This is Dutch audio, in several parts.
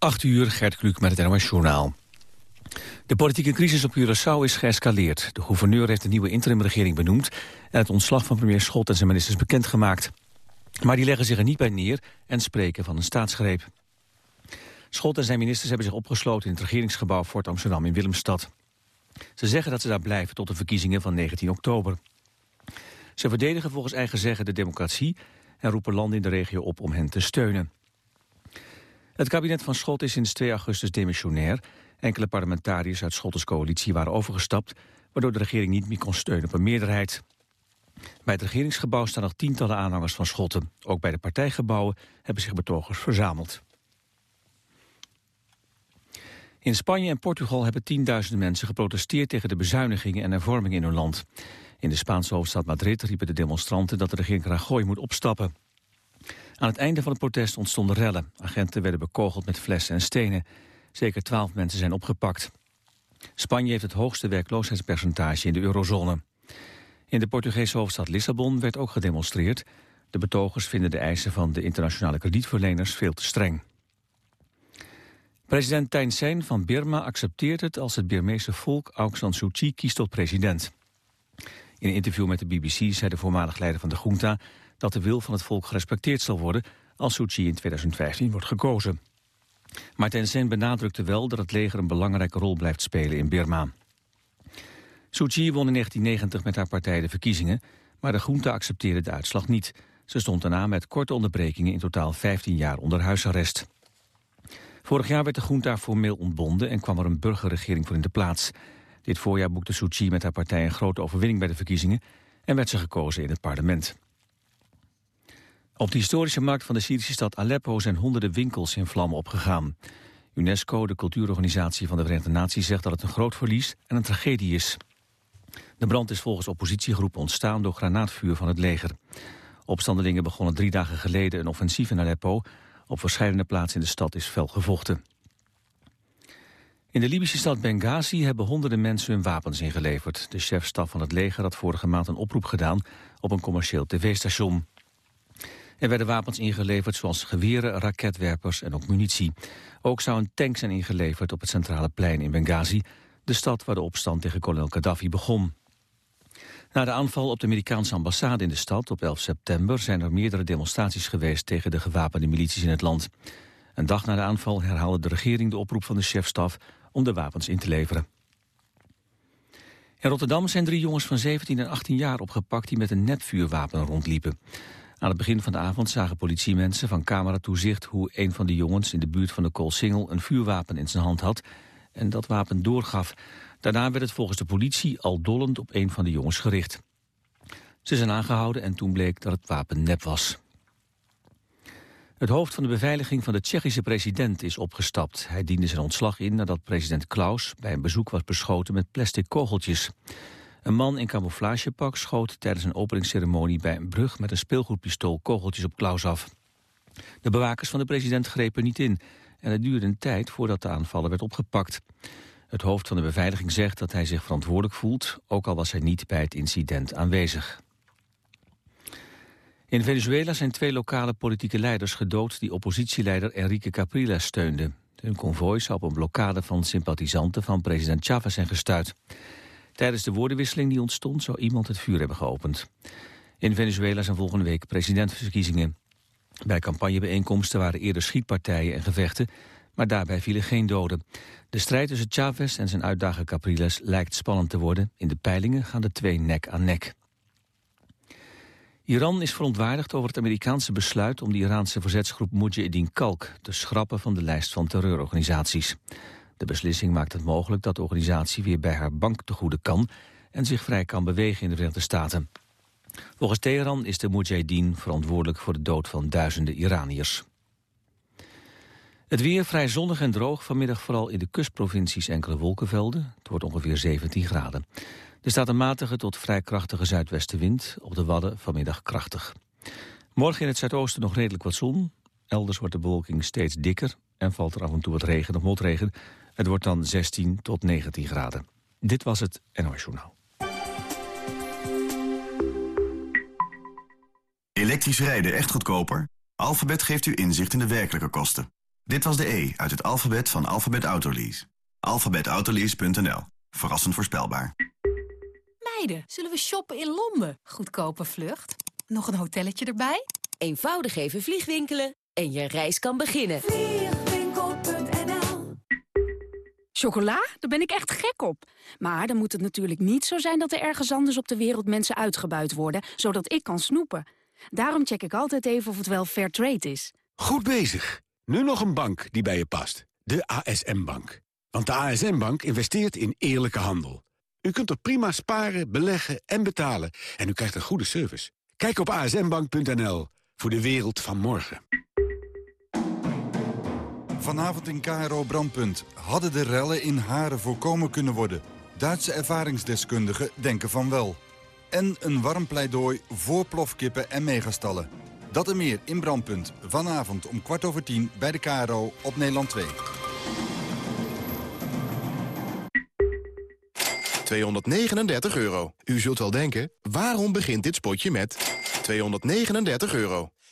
8 uur, Gert Kluk met het NOS Journaal. De politieke crisis op Curaçao is geëscaleerd. De gouverneur heeft een nieuwe interimregering benoemd... en het ontslag van premier Schot en zijn ministers bekendgemaakt. Maar die leggen zich er niet bij neer en spreken van een staatsgreep. Schot en zijn ministers hebben zich opgesloten in het regeringsgebouw Fort Amsterdam in Willemstad. Ze zeggen dat ze daar blijven tot de verkiezingen van 19 oktober. Ze verdedigen volgens eigen zeggen de democratie en roepen landen in de regio op om hen te steunen. Het kabinet van Schot is sinds 2 augustus demissionair. Enkele parlementariërs uit Schotters coalitie waren overgestapt... waardoor de regering niet meer kon steunen op een meerderheid. Bij het regeringsgebouw staan nog tientallen aanhangers van Schotten. Ook bij de partijgebouwen hebben zich betogers verzameld. In Spanje en Portugal hebben tienduizenden mensen geprotesteerd tegen de bezuinigingen en hervormingen in hun land. In de Spaanse hoofdstad Madrid riepen de demonstranten dat de regering Rajoy moet opstappen. Aan het einde van het protest ontstonden rellen. Agenten werden bekogeld met flessen en stenen. Zeker twaalf mensen zijn opgepakt. Spanje heeft het hoogste werkloosheidspercentage in de eurozone. In de Portugese hoofdstad Lissabon werd ook gedemonstreerd. De betogers vinden de eisen van de internationale kredietverleners veel te streng. President Thein Sein van Birma accepteert het als het Birmeese volk Aung San Suu Kyi kiest tot president. In een interview met de BBC zei de voormalig leider van de junta dat de wil van het volk gerespecteerd zal worden als Suu Kyi in 2015 wordt gekozen. Maar Thein benadrukte wel dat het leger een belangrijke rol blijft spelen in Birma. Suu Kyi won in 1990 met haar partij de verkiezingen, maar de junta accepteerde de uitslag niet. Ze stond daarna met korte onderbrekingen in totaal 15 jaar onder huisarrest. Vorig jaar werd de junta formeel ontbonden en kwam er een burgerregering voor in de plaats. Dit voorjaar boekte Suu Kyi met haar partij een grote overwinning bij de verkiezingen en werd ze gekozen in het parlement. Op de historische markt van de Syrische stad Aleppo zijn honderden winkels in vlammen opgegaan. UNESCO, de cultuurorganisatie van de Verenigde Naties, zegt dat het een groot verlies en een tragedie is. De brand is volgens oppositiegroepen ontstaan door granaatvuur van het leger. Opstandelingen begonnen drie dagen geleden een offensief in Aleppo. Op verschillende plaatsen in de stad is fel gevochten. In de Libische stad Benghazi hebben honderden mensen hun wapens ingeleverd. De chefstaf van het leger had vorige maand een oproep gedaan op een commercieel tv-station. Er werden wapens ingeleverd zoals geweren, raketwerpers en ook munitie. Ook zou een tank zijn ingeleverd op het centrale plein in Benghazi... de stad waar de opstand tegen kolonel Gaddafi begon. Na de aanval op de Amerikaanse ambassade in de stad op 11 september... zijn er meerdere demonstraties geweest tegen de gewapende milities in het land. Een dag na de aanval herhaalde de regering de oproep van de chefstaf... om de wapens in te leveren. In Rotterdam zijn drie jongens van 17 en 18 jaar opgepakt... die met een nepvuurwapen rondliepen. Aan het begin van de avond zagen politiemensen van cameratoezicht... hoe een van de jongens in de buurt van de Koolsingel een vuurwapen in zijn hand had... en dat wapen doorgaf. Daarna werd het volgens de politie al dollend op een van de jongens gericht. Ze zijn aangehouden en toen bleek dat het wapen nep was. Het hoofd van de beveiliging van de Tsjechische president is opgestapt. Hij diende zijn ontslag in nadat president Klaus bij een bezoek was beschoten met plastic kogeltjes. Een man in camouflagepak schoot tijdens een openingsceremonie bij een brug met een speelgoedpistool kogeltjes op Klaus af. De bewakers van de president grepen niet in en het duurde een tijd voordat de aanvaller werd opgepakt. Het hoofd van de beveiliging zegt dat hij zich verantwoordelijk voelt, ook al was hij niet bij het incident aanwezig. In Venezuela zijn twee lokale politieke leiders gedood die oppositieleider Enrique Capriles steunden. Hun konvooi zou op een blokkade van sympathisanten van president Chavez zijn gestuurd. Tijdens de woordenwisseling die ontstond zou iemand het vuur hebben geopend. In Venezuela zijn volgende week presidentsverkiezingen. Bij campagnebijeenkomsten waren eerder schietpartijen en gevechten, maar daarbij vielen geen doden. De strijd tussen Chavez en zijn uitdager Capriles lijkt spannend te worden. In de peilingen gaan de twee nek aan nek. Iran is verontwaardigd over het Amerikaanse besluit om de Iraanse verzetsgroep Mujahideen Kalk te schrappen van de lijst van terreurorganisaties. De beslissing maakt het mogelijk dat de organisatie weer bij haar bank te goede kan en zich vrij kan bewegen in de Verenigde Staten. Volgens Teheran is de Mujahideen verantwoordelijk voor de dood van duizenden Iraniërs. Het weer vrij zonnig en droog, vanmiddag vooral in de kustprovincies enkele wolkenvelden. Het wordt ongeveer 17 graden. Er staat een matige tot vrij krachtige zuidwestenwind, op de Wadden vanmiddag krachtig. Morgen in het zuidoosten nog redelijk wat zon. Elders wordt de bewolking steeds dikker en valt er af en toe wat regen of motregen. Het wordt dan 16 tot 19 graden. Dit was het NOS Journaal. Elektrisch rijden echt goedkoper? Alphabet geeft u inzicht in de werkelijke kosten. Dit was de E uit het alfabet van Alphabet Autolease. Alphabetautolease.nl. Verrassend voorspelbaar. Meiden, zullen we shoppen in Londen? Goedkope vlucht. Nog een hotelletje erbij? Eenvoudig even vliegwinkelen en je reis kan beginnen. Chocola? Daar ben ik echt gek op. Maar dan moet het natuurlijk niet zo zijn dat er ergens anders op de wereld mensen uitgebuit worden, zodat ik kan snoepen. Daarom check ik altijd even of het wel fair trade is. Goed bezig. Nu nog een bank die bij je past. De ASM-bank. Want de ASM-bank investeert in eerlijke handel. U kunt er prima sparen, beleggen en betalen. En u krijgt een goede service. Kijk op asmbank.nl voor de wereld van morgen. Vanavond in KRO Brandpunt. Hadden de rellen in Haren voorkomen kunnen worden? Duitse ervaringsdeskundigen denken van wel. En een warm pleidooi voor plofkippen en megastallen. Dat en meer in Brandpunt. Vanavond om kwart over tien bij de KRO op Nederland 2. 239 euro. U zult wel denken, waarom begint dit spotje met 239 euro?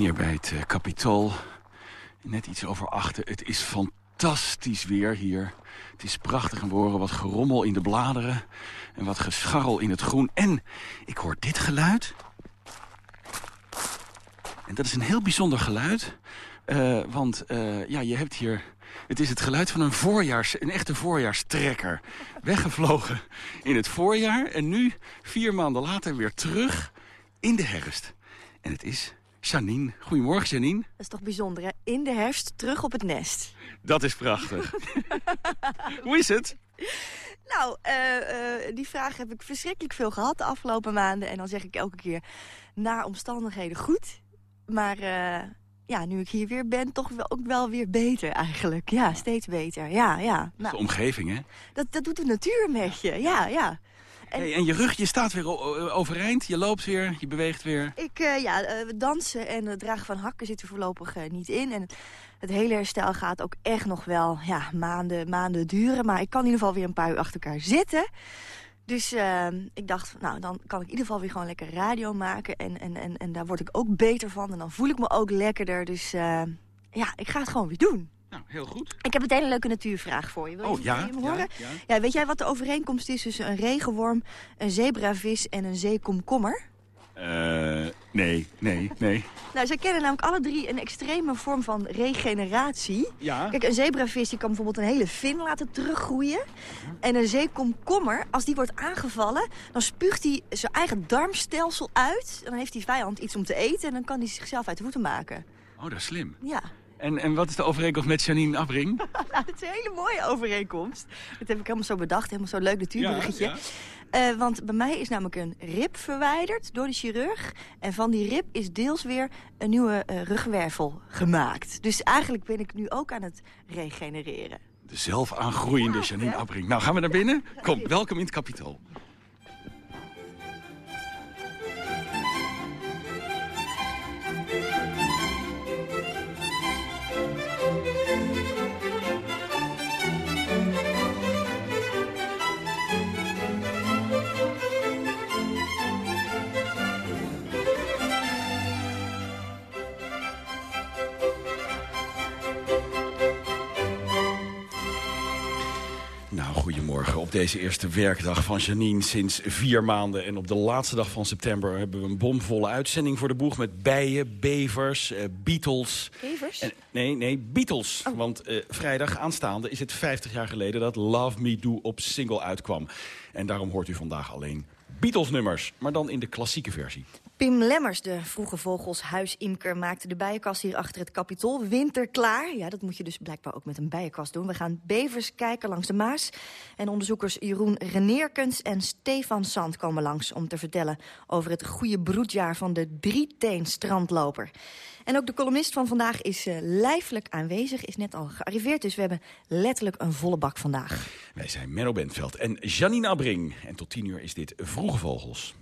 Hier bij het uh, Capitool. Net iets over achter. Het is fantastisch weer hier. Het is prachtig we horen wat gerommel in de bladeren. En wat gescharrel in het groen. En ik hoor dit geluid. En dat is een heel bijzonder geluid. Uh, want uh, ja, je hebt hier... Het is het geluid van een voorjaars, een echte voorjaarstrekker. Weggevlogen in het voorjaar en nu, vier maanden later, weer terug in de herfst. En het is Janine. Goedemorgen, Janine. Dat is toch bijzonder, hè? In de herfst terug op het nest. Dat is prachtig. Hoe is het? Nou, uh, uh, die vraag heb ik verschrikkelijk veel gehad de afgelopen maanden. En dan zeg ik elke keer, naar omstandigheden goed. Maar uh, ja, nu ik hier weer ben, toch wel, ook wel weer beter eigenlijk. Ja, steeds beter. Ja, ja. Nou, de omgeving, hè? Dat, dat doet de natuur met je, ja, ja. En, hey, en je rug, je staat weer overeind, je loopt weer, je beweegt weer. Ik, uh, ja, uh, dansen en het dragen van hakken zit er voorlopig uh, niet in. En het hele herstel gaat ook echt nog wel ja, maanden, maanden duren. Maar ik kan in ieder geval weer een paar uur achter elkaar zitten. Dus ik dacht, nou, dan kan ik in ieder geval weer gewoon lekker radio maken. En, en, en, en daar word ik ook beter van. En dan voel ik me ook lekkerder. Dus ja, ik ga het gewoon weer doen. Nou, heel goed. Ik heb meteen een leuke natuurvraag voor je. Wil je, oh, ja, wil je hem horen? Ja, ja. ja, weet jij wat de overeenkomst is tussen een regenworm, een zebravis en een zeekomkommer? Uh, nee, nee, nee. Nou, zij kennen namelijk alle drie een extreme vorm van regeneratie. Ja. Kijk, een zebravis die kan bijvoorbeeld een hele vin laten teruggroeien. En een zeekomkommer, als die wordt aangevallen... dan spuugt hij zijn eigen darmstelsel uit. Dan heeft die vijand iets om te eten en dan kan hij zichzelf uit de voeten maken. Oh, dat is slim. Ja. En, en wat is de overeenkomst met Janine Abring? nou, het is een hele mooie overeenkomst. Dat heb ik helemaal zo bedacht, helemaal zo leuk natuurbruggetje. Ja, ja. uh, want bij mij is namelijk een rib verwijderd door de chirurg. En van die rib is deels weer een nieuwe uh, rugwervel gemaakt. Dus eigenlijk ben ik nu ook aan het regenereren. De zelf aangroeiende ja, Janine Abring. Nou, gaan we naar binnen? Kom, welkom in het kapitool. Goedemorgen op deze eerste werkdag van Janine sinds vier maanden. En op de laatste dag van september hebben we een bomvolle uitzending voor de boeg... met bijen, bevers, uh, Beatles. Bevers? En, nee, nee, Beatles. Oh. Want uh, vrijdag aanstaande is het 50 jaar geleden dat Love Me Do op single uitkwam. En daarom hoort u vandaag alleen Beatles-nummers, maar dan in de klassieke versie. Pim Lemmers, de vroege vogels huisimker, maakte de bijenkast hier achter het kapitol winterklaar. Ja, dat moet je dus blijkbaar ook met een bijenkast doen. We gaan bevers kijken langs de Maas. En onderzoekers Jeroen Reneerkens en Stefan Sand komen langs... om te vertellen over het goede broedjaar van de drieteen strandloper. En ook de columnist van vandaag is uh, lijfelijk aanwezig, is net al gearriveerd. Dus we hebben letterlijk een volle bak vandaag. Wij zijn Menno Bentveld en Janine Abring. En tot tien uur is dit Vroege Vogels.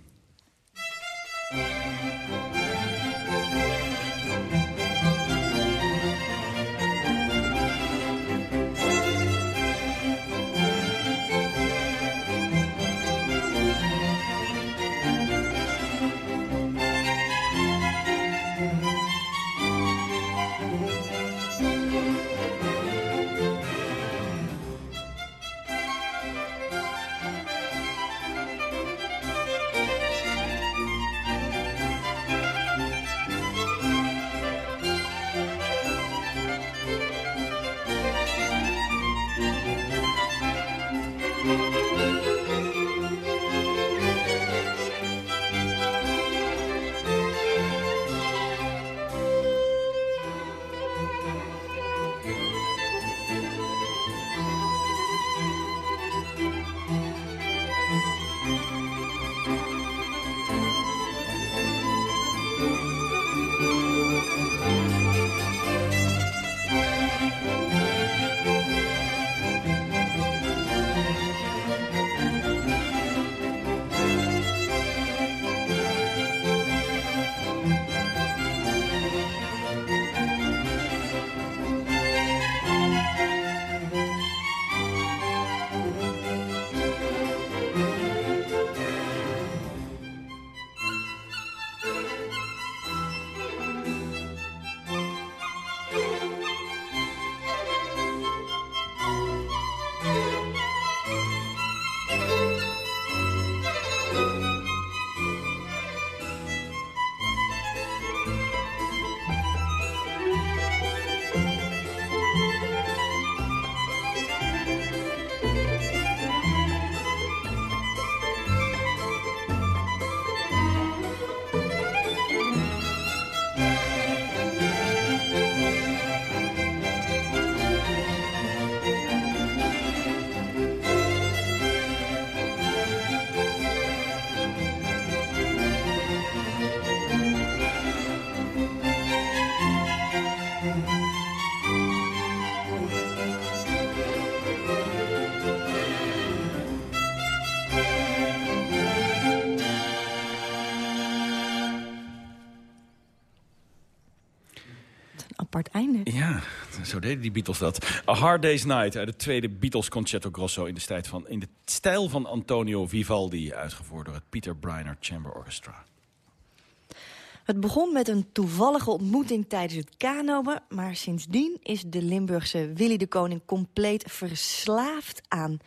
Einde. Ja, zo deden die Beatles dat. A Hard Day's Night uit het tweede Beatles Concerto Grosso... in de, stijl van, in de stijl van Antonio Vivaldi... uitgevoerd door het Peter Briner Chamber Orchestra. Het begon met een toevallige ontmoeting tijdens het kanoën... maar sindsdien is de Limburgse Willy de Koning compleet verslaafd aan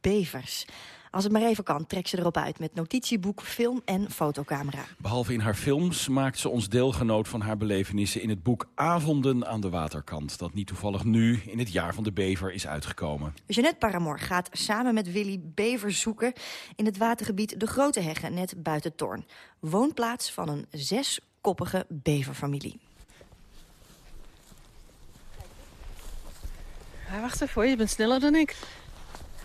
bevers. Als het maar even kan, trekt ze erop uit met notitieboek, film en fotocamera. Behalve in haar films maakt ze ons deelgenoot van haar belevenissen... in het boek Avonden aan de waterkant... dat niet toevallig nu, in het jaar van de bever, is uitgekomen. Jeannette Paramor gaat samen met Willy bever zoeken... in het watergebied De Grote Heggen, net buiten Toorn. Woonplaats van een zeskoppige beverfamilie. wacht even je bent sneller dan ik.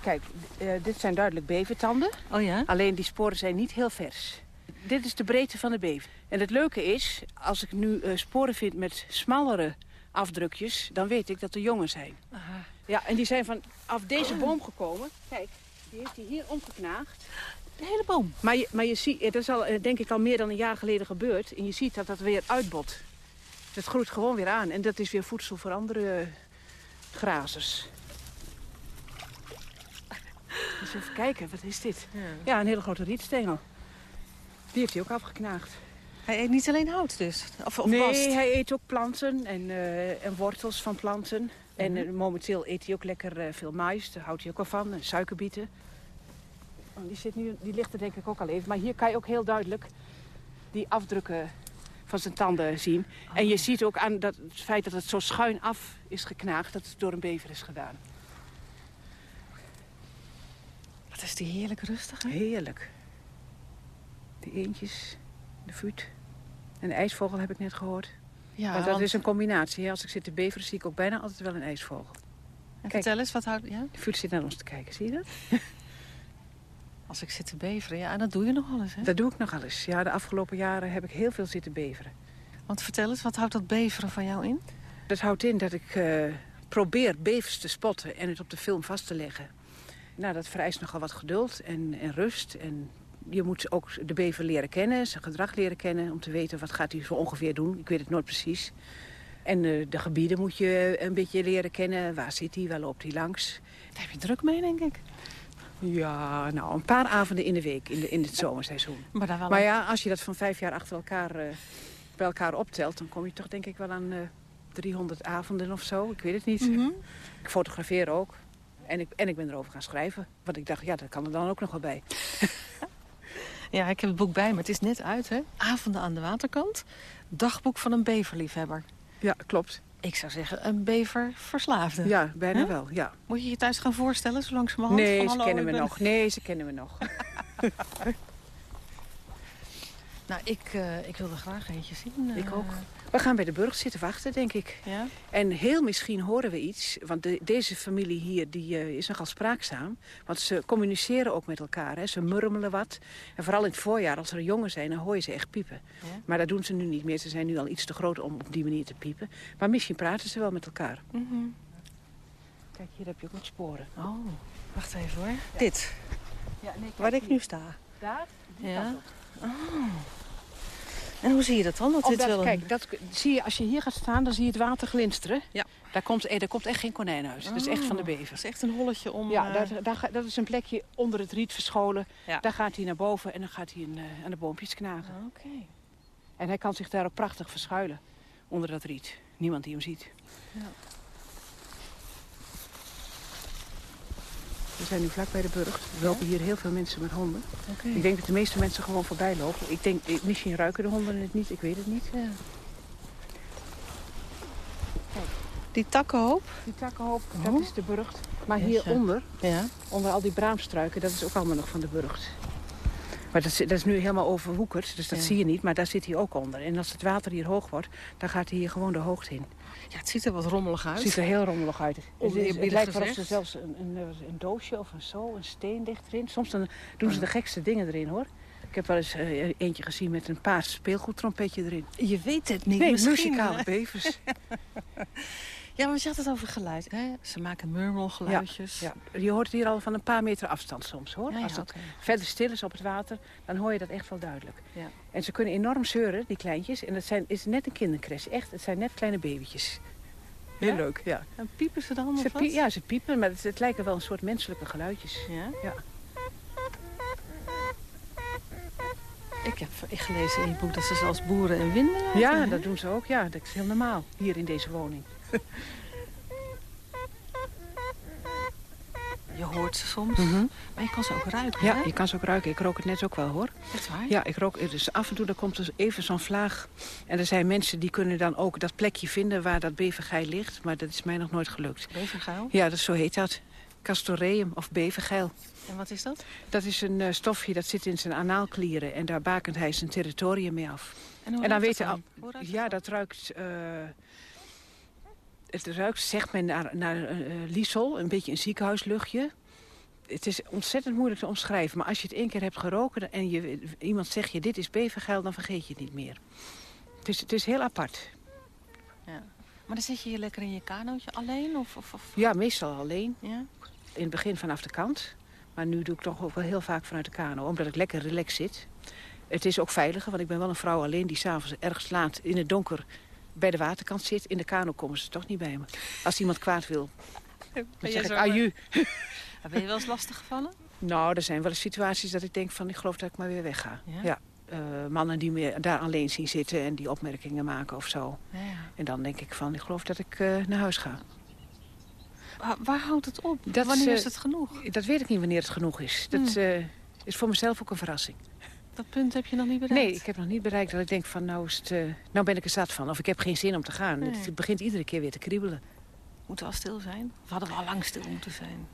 Kijk, uh, dit zijn duidelijk bevertanden. Oh ja? Alleen die sporen zijn niet heel vers. Dit is de breedte van de bever. En het leuke is, als ik nu uh, sporen vind met smallere afdrukjes... dan weet ik dat er jongen zijn. Aha. Ja, en die zijn vanaf deze boom gekomen. Kijk, die heeft hij hier omgeknaagd. De hele boom? Maar je, maar je ziet, dat is al, denk ik al meer dan een jaar geleden gebeurd. En je ziet dat dat weer uitbot. Het groeit gewoon weer aan. En dat is weer voedsel voor andere grazers. Even kijken, wat is dit? Ja, ja een hele grote rietstengel. Die heeft hij ook afgeknaagd. Hij eet niet alleen hout dus? Of, of nee, hij eet ook planten en, uh, en wortels van planten. En uh, momenteel eet hij ook lekker uh, veel mais. Daar houdt hij ook al van. En suikerbieten. Oh, die, zit nu, die ligt er denk ik ook al even. Maar hier kan je ook heel duidelijk die afdrukken van zijn tanden zien. Oh. En je ziet ook aan dat, het feit dat het zo schuin af is geknaagd... dat het door een bever is gedaan. Wat is die heerlijk rustig, hè? Heerlijk. De eentjes, de vuut. En de ijsvogel heb ik net gehoord. Ja, maar dat want- is een combinatie. hè. Als ik zit te beveren, zie ik ook bijna altijd wel een ijsvogel. En vertel eens, wat houdt... Ja? De vuut zit naar ons te kijken, zie je dat? Als ik zit te beveren, ja, dat doe je nog eens, hè? Dat doe ik nog eens. Ja, de afgelopen jaren heb ik heel veel zitten beveren. Want vertel eens, wat houdt dat beveren van jou in? Dat houdt in dat ik eh, probeer bevers te spotten en het op de film vast te leggen. Nou, dat vereist nogal wat geduld en, en rust. En je moet ook de bever leren kennen, zijn gedrag leren kennen... om te weten wat gaat hij zo ongeveer doen. Ik weet het nooit precies. En eh, de gebieden moet je een beetje leren kennen. Waar zit hij, waar loopt hij langs? Daar heb je druk mee, denk ik. Ja, nou, een paar avonden in de week in, de, in het zomerseizoen. Maar wel Maar ja, als je dat van vijf jaar achter elkaar eh, bij elkaar optelt... dan kom je toch denk ik wel aan eh 300 avonden of zo. Ik weet het niet. Mhm. Ik fotografeer ook. En ik, en ik ben erover gaan schrijven. Want ik dacht, ja, dat kan er dan ook nog wel bij. Ja, ik heb het boek bij me. Het is net uit, hè? Avonden aan de waterkant. Dagboek van een beverliefhebber. Ja, klopt. Ik zou zeggen, een beververslaafde. Ja, bijna wel, ja. Moet je je thuis gaan voorstellen, zo langzamerhand? Nee, Van, ze kennen me ben- nog. Nee, ze kennen me nog. Nou, ik, eh, ik wil er graag eentje zien. Ik eh. ook. We gaan bij de burg zitten wachten, denk ik. Ja? En heel misschien horen we iets. Want de- deze familie hier die, eh, is nogal spraakzaam. Want ze communiceren ook met elkaar. Hè. Ze murmelen wat. En vooral in het voorjaar, als er jongen zijn, dan hoor je ze echt piepen. Ja? Maar dat doen ze nu niet meer. Ze zijn nu al iets te groot om op die manier te piepen. Maar misschien praten ze wel met elkaar. Mhm. Kijk, hier heb je ook wat sporen. Oh, wacht even hoor. Dit, Ja, nee, waar ik nu sta. Daar? Ja. Oh. En hoe zie je dat dan? Dat dit Omdat, wel een... Kijk, dat zie je, als je hier gaat staan, dan zie je het water glinsteren. Ja. Daar komt, eh, daar komt echt geen konijnhuis. Dat is echt van de Oh, bever. Dat is echt een holletje om... Ja, eh, daar, dat is een plekje onder het riet verscholen. Ja. Daar gaat hij naar boven en dan gaat hij een, eh, aan de boompjes knagen. Oké. En hij kan zich daar ook prachtig verschuilen onder dat riet. Niemand die hem ziet. Ja. We zijn nu vlak bij de burcht. Er lopen hier heel veel mensen met honden. Ik denk dat de meeste mensen gewoon voorbij lopen. Ik denk, eh, misschien ruiken de honden het niet, ik weet het niet. Ja. Die takkenhoop? Die takkenhoop, Oh. dat is de burcht. Maar hieronder, Ja. onder al die braamstruiken, dat is ook allemaal nog van de burcht. Maar dat is, dat is nu helemaal overwoekerd, dus dat Ja. zie je niet. Maar daar zit hij ook onder. En als het water hier hoog wordt, dan gaat hij hier gewoon de hoogte in. Ja, het ziet er wat rommelig uit. Het ziet er heel rommelig uit. Het, is- het, lijkt wel of er gezegd. zelfs een, een, een doosje of een zo, een steen ligt erin. Soms dan doen ze de gekste dingen erin, hoor. Ik heb wel eens eh, eentje gezien met een paars speelgoedtrompetje erin. Je weet het niet. Nee, misschien. muzikale bevers. Ja, maar je had het over geluid. Hè? Ze maken murmelgeluidjes. Ja, je hoort het hier al van een paar meter afstand soms, hoor. Ja, ja, Als het verder stil is op het water, dan hoor je dat echt wel duidelijk. Ja. En ze kunnen enorm zeuren, die kleintjes. En het zijn, is net een kindercres. Echt, het zijn net kleine babytjes. Heel Ja? leuk, ja. En piepen ze dan Ze of pie- ja, ze piepen, maar het, het lijken wel een soort menselijke geluidjes. Ja? Ja. Ik heb gelezen in je boek dat ze zelfs boeren en winden laten, Ja, hè? dat doen ze ook. Ja, dat is heel normaal hier in deze woning. Je hoort ze soms, Mhm. maar je kan ze ook ruiken. Ja, hè? je kan ze ook ruiken. Ik rook het net ook wel, hoor. Echt waar? Ja, ik rook. Dus af en toe dan komt er even zo'n vlaag. En er zijn mensen die kunnen dan ook dat plekje vinden waar dat bevergeil ligt. Maar dat is mij nog nooit gelukt. Bevergeil. Ja, dat, zo heet dat. Castoreum of bevergeil. En wat is dat? Dat is een eh, stofje dat zit in zijn anaalklieren. En daar bakent hij zijn territorium mee af. En, hoe en dan weten dat al. Ja, dat ruikt. eh, het ruikt, zegt men, naar, naar eh, Liesel. Een beetje een ziekenhuisluchtje. Het is ontzettend moeilijk te omschrijven. Maar als je het één keer hebt geroken en je, iemand zegt je dit is bevergeil, dan vergeet je het niet meer. Het is, het is heel apart. Ja. Maar dan zit je hier lekker in je kanootje alleen? Of, of, of... Ja, meestal alleen. Ja? In het begin vanaf de kant. Maar nu doe ik toch ook wel heel vaak vanuit de kano. Omdat ik lekker relaxed zit. Het is ook veiliger, want ik ben wel een vrouw alleen... die s'avonds ergens laat in het donker bij de waterkant zit. In de kano komen ze toch niet bij me. Als iemand kwaad wil, dan jij zeg ik aju. Ben je wel eens lastig gevallen? Nou, er zijn wel eens situaties dat ik denk van... ik geloof dat ik maar weer wegga. Ja? Eh, mannen die me daar alleen zien zitten en die opmerkingen maken of zo. Ja. En dan denk ik van, ik geloof dat ik eh, naar huis ga. Waar, waar houdt het op? Dat Wanneer is het genoeg? Dat weet ik niet wanneer het genoeg is. Dat Hmm. eh, is voor mezelf ook een verrassing. Dat punt heb je nog niet bereikt? Nee, ik heb nog niet bereikt dat ik denk van nou, is het, eh, nou ben ik er zat van. Of ik heb geen zin om te gaan. Nee. Het begint iedere keer weer te kriebelen. Moeten we al stil zijn? Of hadden we al lang stil moeten zijn?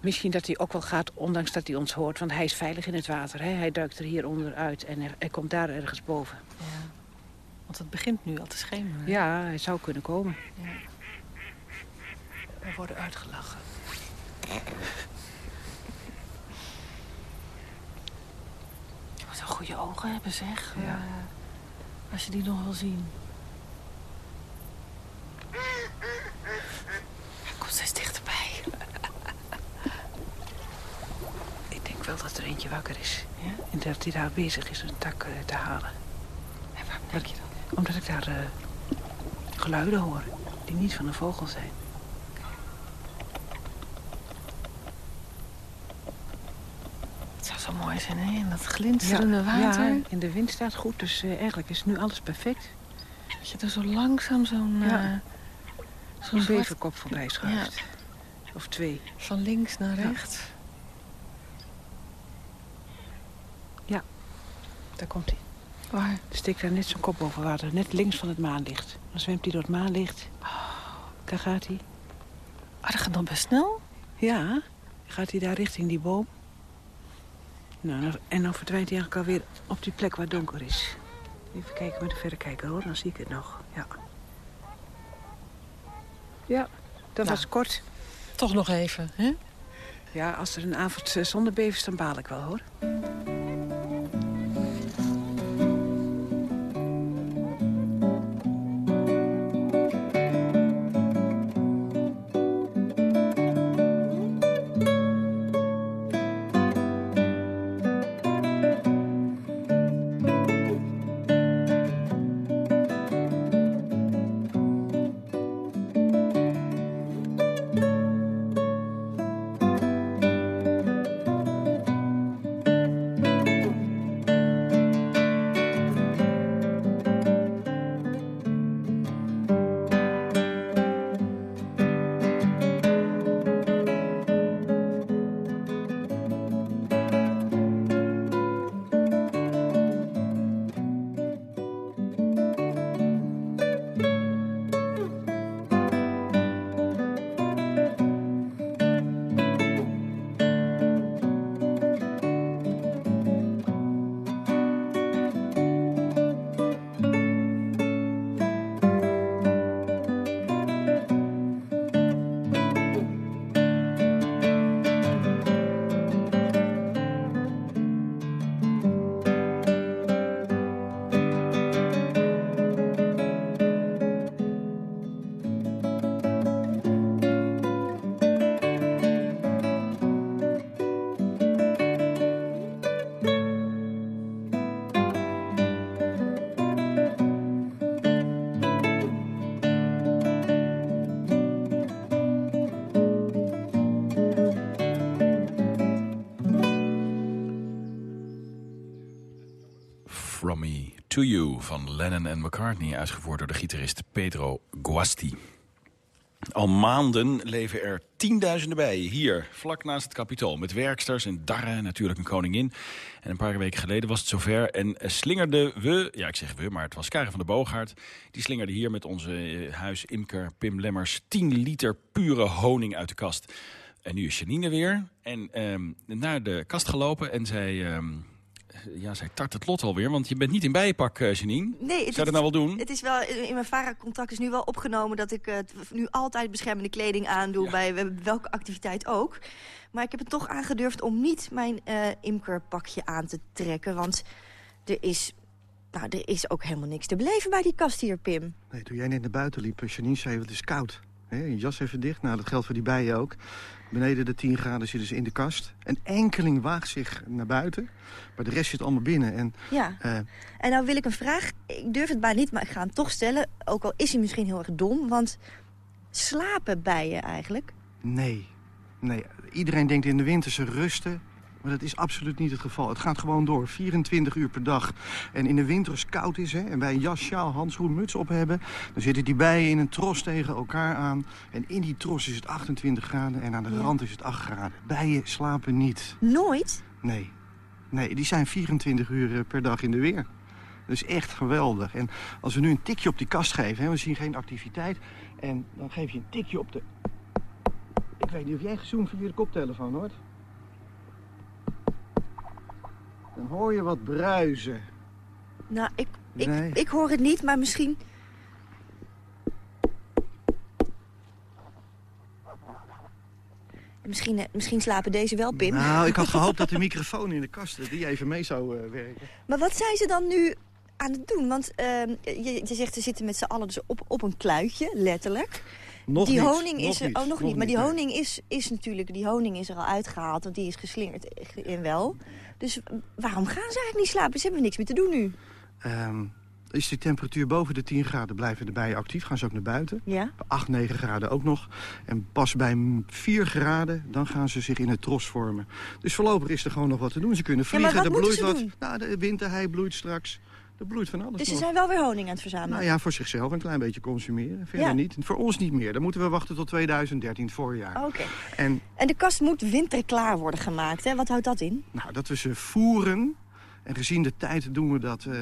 Misschien dat hij ook wel gaat, ondanks dat hij ons hoort. Want hij is veilig in het water. Hè? Hij duikt er hieronder uit en hij komt daar ergens boven. Ja. Want het begint nu al te schemeren. Ja, hij zou kunnen komen. Ja. We worden uitgelachen. een goede ogen hebben, zeg. Ja. Uh, als je die nog wil zien. Hij komt steeds dichterbij. Ik denk wel dat er eentje wakker is. Ja? En dat hij daar bezig is een tak uh, te halen. En waarom denk je dat? Omdat ik daar uh, geluiden hoor die niet van een vogel zijn. Het zou zo mooi zijn, hè? In dat glinsterende ja, water. Ja, en de wind staat goed, dus uh, eigenlijk is nu alles perfect. Dat je er zo langzaam zo'n... Ja. Uh, zo'n beverkop voorbij schuift. Ja. Of twee. Van links naar rechts. Ja, daar komt hij. Waar? Steekt daar net zijn kop boven water, net links van het maanlicht. Dan zwemt hij door het maanlicht. Oh. Daar gaat hij. Ah, dat gaat dan best snel? Ja, gaat hij daar richting die boom. Nou, en dan verdwijnt hij eigenlijk alweer op die plek waar het donker is. Even kijken met de verrekijker hoor, dan zie ik het nog. Ja, ja dat Nou. was kort. Toch nog even, hè? Ja, als er een avond eh, zonder bevers, dan baal ik wel hoor. To You van Lennon en McCartney... uitgevoerd door de gitarist Pedro Guasti. Al maanden leven er tienduizenden bijen hier, vlak naast het kapitool... met werksters en darren, natuurlijk een koningin. En een paar weken geleden was het zover en slingerden we... ja, ik zeg we, maar het was Karen van de Boogaard... die slingerde hier met onze eh, huisimker Pim Lemmers... 10 liter pure honing uit de kast. En nu is Janine weer en ehm, naar de kast gelopen en zij... ehm, ja, zij tart het lot alweer, want je bent niet in bijenpak, eh, Janine. Nee, Zou je dat nou wel doen? Het is wel, in mijn VARA-contract is nu wel opgenomen dat ik eh, nu altijd beschermende kleding aandoe bij welke activiteit ook. Maar ik heb het toch aangedurfd om niet mijn eh, imkerpakje aan te trekken, want er is, nou, er is ook helemaal niks te beleven bij die kast hier, Pim. Nee, toen jij net naar buiten liep, Janine zei het is koud. Je jas even dicht, nou dat geldt voor die bijen ook. Beneden de 10 graden zitten ze in de kast. Een enkeling waagt zich naar buiten, maar de rest zit allemaal binnen. En, Ja. eh, En nou wil ik een vraag, ik durf het bijna niet, maar ik ga hem toch stellen. Ook al is hij misschien heel erg dom, want slapen bijen eigenlijk? nee, nee, iedereen denkt in de winter ze rusten. Maar dat is absoluut niet het geval. Het gaat gewoon door, 24 uur per dag. En in de winter als het koud is, hè, en wij een jas, sjaal, handschoen, muts op hebben... dan zitten die bijen in een tros tegen elkaar aan. En in die tros is het 28 graden en aan de Ja. rand is het 8 graden. Bijen slapen niet. Nooit? Nee. Nee, die zijn 24 uur eh, per dag in de weer. Dat is echt geweldig. En als we nu een tikje op die kast geven, hè, we zien geen activiteit... en dan geef je een tikje op de... Ik weet niet of jij gezoomd via de koptelefoon hoort. Dan hoor je wat bruisen. Nou, ik, ik, Nee. ik hoor het niet, maar misschien... Misschien, eh, misschien slapen deze wel, Pim. Nou, ik had gehoopt dat de microfoon in de kast die even mee zou eh, werken. Maar wat zijn ze dan nu aan het doen? Want ehm, je, je zegt ze zitten met z'n allen dus op, op een kluitje, letterlijk. Nog die niet, honing is er, niet, oh nog, nog niet. Maar die nee. honing is, is natuurlijk, die honing is er al uitgehaald, want die is geslingerd in wel. Dus waarom gaan ze eigenlijk niet slapen? Ze hebben niks meer te doen nu. Ehm, is die temperatuur boven de 10 graden blijven de bijen actief, gaan ze ook naar buiten. Ja. 8, 9 graden ook nog. En pas bij 4 graden, dan gaan ze zich in het tros vormen. Dus voorlopig is er gewoon nog wat te doen. Ze kunnen Ja, vliegen, wat er bloeit wat. Nou, de winterhei bloeit straks. Er bloeit van alles Dus ze nog. zijn wel weer honing aan het verzamelen. Nou ja, voor zichzelf een klein beetje consumeren. Verder Ja. niet. Voor ons niet meer. Dan moeten we wachten tot 2013, het voorjaar. Oké. En En de kast moet winterklaar worden gemaakt, hè? Wat houdt dat in? nou, dat we ze voeren. En gezien de tijd doen we dat eh,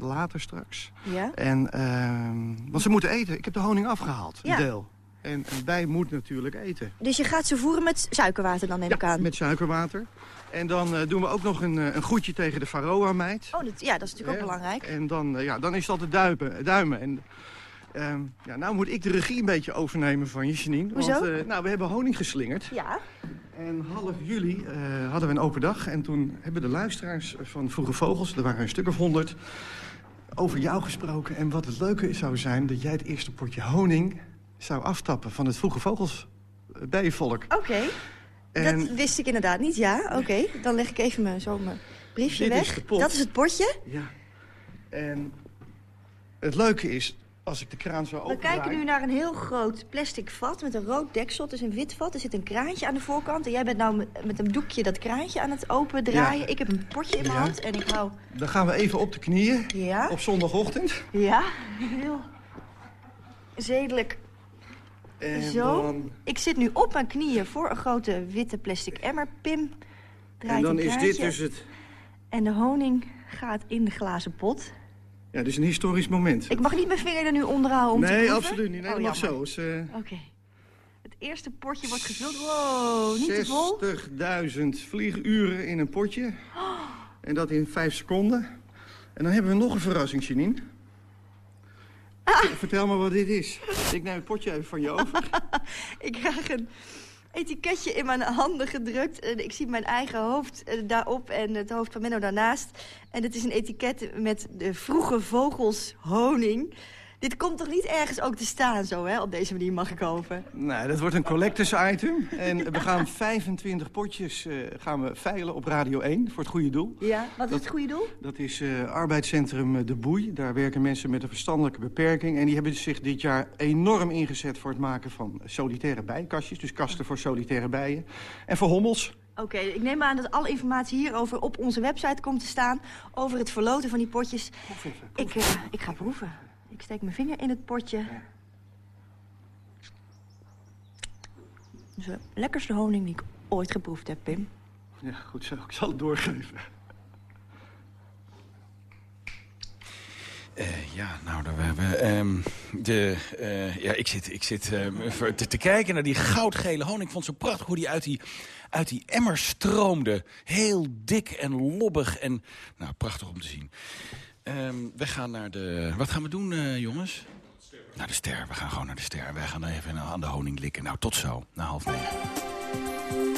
later straks. Ja? En, ehm, want ze moeten eten. Ik heb de honing afgehaald, een Ja. deel. En een bij moet natuurlijk eten. Dus je gaat ze voeren met suikerwater dan, neem ik aan? Met suikerwater. En dan eh, doen we ook nog een, eh, een groetje tegen de Faroa-meid. Oh, dat, ja, dat is natuurlijk ook belangrijk. En dan, eh, ja, dan is het altijd duimen. duimen. En, ehm, ja, nou moet ik de regie een beetje overnemen van je, Janine. Hoezo? Want nou, we hebben honing geslingerd. Ja. En half juli hadden we een open dag. En toen hebben de luisteraars van Vroege Vogels, er waren een stuk of honderd, over jou gesproken. En wat het leuke zou zijn, dat jij het eerste potje honing zou aftappen van het Vroege Vogels bijenvolk. Oké. En Dat wist ik inderdaad niet, ja. Oké, dan leg ik even mijn, zo mijn briefje Dit weg. is de pot. Dat is het potje. Ja. En het leuke is, als ik de kraan zo We opendraai... kijken nu naar een heel groot plastic vat met een rood deksel. Het is een wit vat. Er zit een kraantje aan de voorkant. En jij bent nou met, met een doekje dat kraantje aan het opendraaien. Ja. Ik heb een potje in mijn Ja. hand en ik hou... Dan gaan we even op de knieën Ja? op zondagochtend. Ja, heel zedelijk. En Zo. dan, Ik zit nu op mijn knieën voor een grote witte plastic emmer. Pim draait en dan een is dit dus het... En de honing gaat in de glazen pot. Ja, dus een historisch moment. Ik mag niet mijn vinger er nu onder houden om te nee, proeven? absoluut niet. Nee, Oh, dat mag zo. Oké. Het eerste potje wordt gevuld. Wow, niet te vol. 60.000 vlieguren in een potje. En dat in 5 seconden. En dan hebben we nog een verrassing, Janine. Vertel me wat dit is. Ik neem het potje even van je over. Ik krijg een etiketje in mijn handen gedrukt. En ik zie mijn eigen hoofd eh, daarop en het hoofd van Menno daarnaast. En het is een etiket met de vroege vogels honing. Dit komt toch niet ergens ook te staan zo, hè? Op deze manier mag ik hopen. Nou, dat wordt een collectors item. En we gaan 25 potjes eh, gaan we veilen op Radio 1 voor het goede doel. Ja, wat is het goede doel? Dat is eh arbeidscentrum eh, De Boei. Daar werken mensen met een verstandelijke beperking. En die hebben zich dit jaar enorm ingezet voor het maken van solitaire bijenkastjes. Dus kasten voor solitaire bijen. En voor hommels. Oké, ik neem aan dat alle informatie hierover op onze website komt te staan. Over het verloten van die potjes. Ik, ik ga proeven. Ik steek mijn vinger in het potje. Dat is de lekkerste honing die ik ooit geproefd heb, Pim. Ja, goed zo. Ik zal het doorgeven. Eh, ja, nou, daar we, we, ehm, de, eh, ja, ik zit, ik zit ehm, te, te kijken naar die goudgele honing. Ik vond het zo prachtig hoe die uit die, uit die emmer stroomde. Heel dik en lobbig en nou, prachtig om te zien. Ehm, we gaan naar de... Wat gaan we doen, eh, jongens? Naar de ster. We gaan gewoon naar de ster. Wij gaan even aan de honing likken. Nou, tot zo. Na half negen.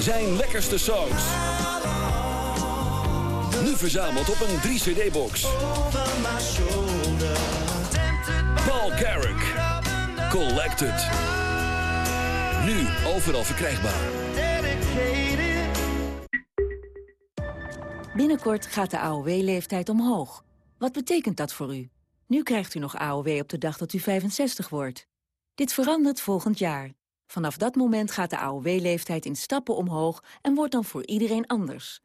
Zijn lekkerste songs. Nu verzameld op een 3-cd-box. Paul Carrick. Collected. Nu overal verkrijgbaar. Binnenkort gaat de AOW-leeftijd omhoog. Wat betekent dat voor u? Nu krijgt u nog AOW op de dag dat u 65 wordt. Dit verandert volgend jaar. Vanaf dat moment gaat de AOW-leeftijd in stappen omhoog en wordt dan voor iedereen anders.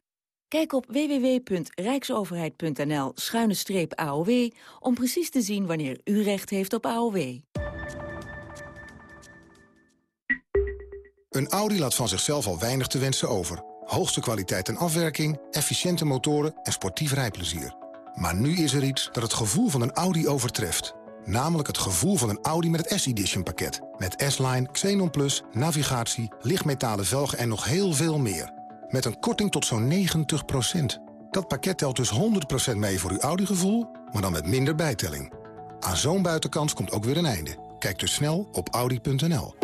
Kijk op www.rijksoverheid.nl-aow om precies te zien wanneer u recht heeft op AOW. Een Audi laat van zichzelf al weinig te wensen over. Hoogste kwaliteit en afwerking, efficiënte motoren en sportief rijplezier. Maar nu is er iets dat het gevoel van een Audi overtreft. Namelijk het gevoel van een Audi met het S-Edition pakket. Met S-Line, Xenon Plus, navigatie, lichtmetalen velgen en nog heel veel meer. Met een korting tot zo'n 90% Dat pakket telt dus 100% mee voor uw Audi-gevoel, maar dan met minder bijtelling. Aan zo'n buitenkans komt ook weer een einde. Kijk dus snel op Audi.nl.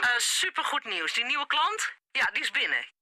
Uh, supergoed nieuws. Die nieuwe klant? Ja, die is binnen.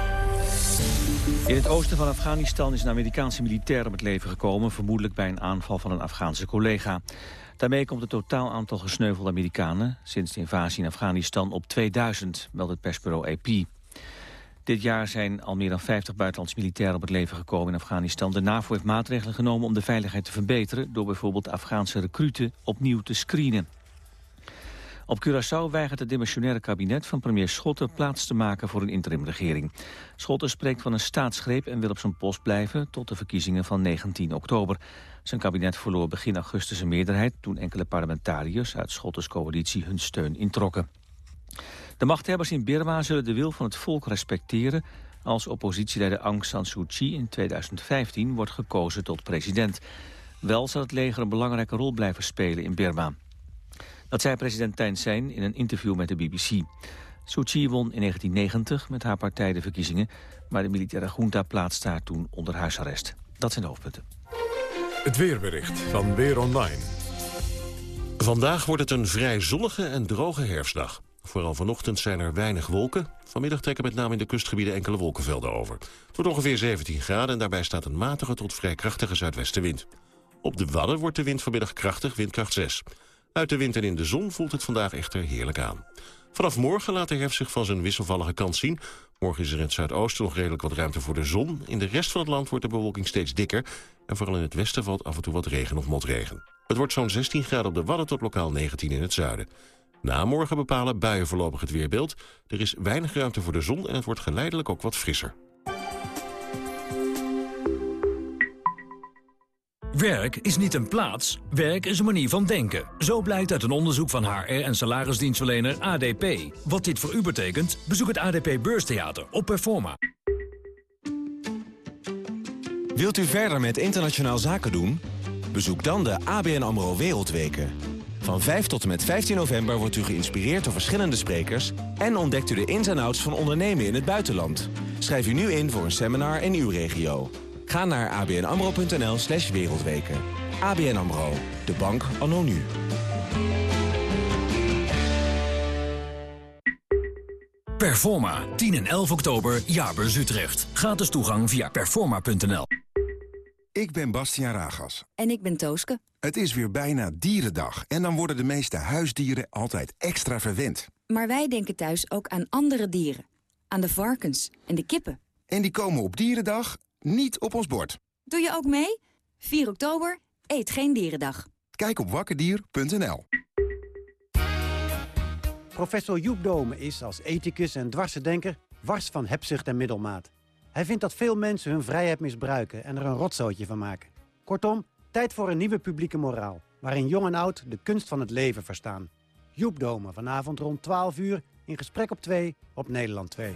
In het oosten van Afghanistan is een Amerikaanse militair om het leven gekomen... vermoedelijk bij een aanval van een Afghaanse collega. Daarmee komt het totaal aantal gesneuvelde Amerikanen... sinds de invasie in Afghanistan op 2000, meldt het persbureau AP. Dit jaar zijn al meer dan 50 buitenlandse militairen op het leven gekomen in Afghanistan. De NAVO heeft maatregelen genomen om de veiligheid te verbeteren... door bijvoorbeeld Afghaanse recruten opnieuw te screenen. Op Curaçao weigert het dimensionaire kabinet van premier Schotten plaats te maken voor een interimregering. Schotten spreekt van een staatsgreep en wil op zijn post blijven tot de verkiezingen van 19 oktober. Zijn kabinet verloor begin augustus een meerderheid toen enkele parlementariërs uit Schottens coalitie hun steun introkken. De machthebbers in Birma zullen de wil van het volk respecteren als oppositieleider Aung San Suu Kyi in 2015 wordt gekozen tot president. Wel zal het leger een belangrijke rol blijven spelen in Birma. Dat zei president Thein Sein in een interview met de BBC. Suu won in 1990 met haar partij de verkiezingen... maar de militaire junta plaatste haar toen onder huisarrest. Dat zijn de hoofdpunten. Het weerbericht van Weer Online. Vandaag wordt het een vrij zonnige en droge herfstdag. Vooral vanochtend zijn er weinig wolken. Vanmiddag trekken met name in de kustgebieden enkele wolkenvelden over. Het wordt ongeveer 17 graden en daarbij staat een matige tot vrij krachtige zuidwestenwind. Op de Wadden wordt de wind vanmiddag krachtig, windkracht 6. Uit de wind en in de zon voelt het vandaag echter heerlijk aan. Vanaf morgen laat de herfst zich van zijn wisselvallige kant zien. Morgen is er in het zuidoosten nog redelijk wat ruimte voor de zon. In de rest van het land wordt de bewolking steeds dikker... en vooral in het westen valt af en toe wat regen of motregen. Het wordt zo'n 16 graden op de Wadden tot lokaal 19 in het zuiden. Na morgen bepalen buien voorlopig het weerbeeld. Er is weinig ruimte voor de zon en het wordt geleidelijk ook wat frisser. Werk is niet een plaats, werk is een manier van denken. Zo blijkt uit een onderzoek van HR en salarisdienstverlener ADP. Wat dit voor u betekent, bezoek het ADP Beurstheater op Performa. Wilt u verder met internationaal zaken doen? Bezoek dan de ABN AMRO Wereldweken. Van 5 tot en met 15 november wordt u geïnspireerd door verschillende sprekers... en ontdekt u de ins en outs van ondernemen in het buitenland. Schrijf u nu in voor een seminar in uw regio. Ga naar abnamro.nl slash wereldweken. ABN AMRO, de bank anno nu. Performa, 10 en 11 oktober, Jaarbeurs Utrecht. Gratis toegang via performa.nl. Ik ben Bastiaan Ragas. En ik ben Tooske. Het is weer bijna dierendag en dan worden de meeste huisdieren altijd extra verwend. Maar wij denken thuis ook aan andere dieren. Aan de varkens en de kippen. En die komen op dierendag niet op ons bord. Doe je ook mee? 4 oktober, eet geen dierendag. Kijk op wakkerdier.nl. Professor Joep Dome is als ethicus en dwarse wars van hebzucht en middelmaat. Hij vindt dat veel mensen hun vrijheid misbruiken en er een rotzootje van maken. Kortom, tijd voor een nieuwe publieke moraal... waarin jong en oud de kunst van het leven verstaan. Joep Dome, vanavond rond 12 uur in Gesprek op 2 op Nederland 2.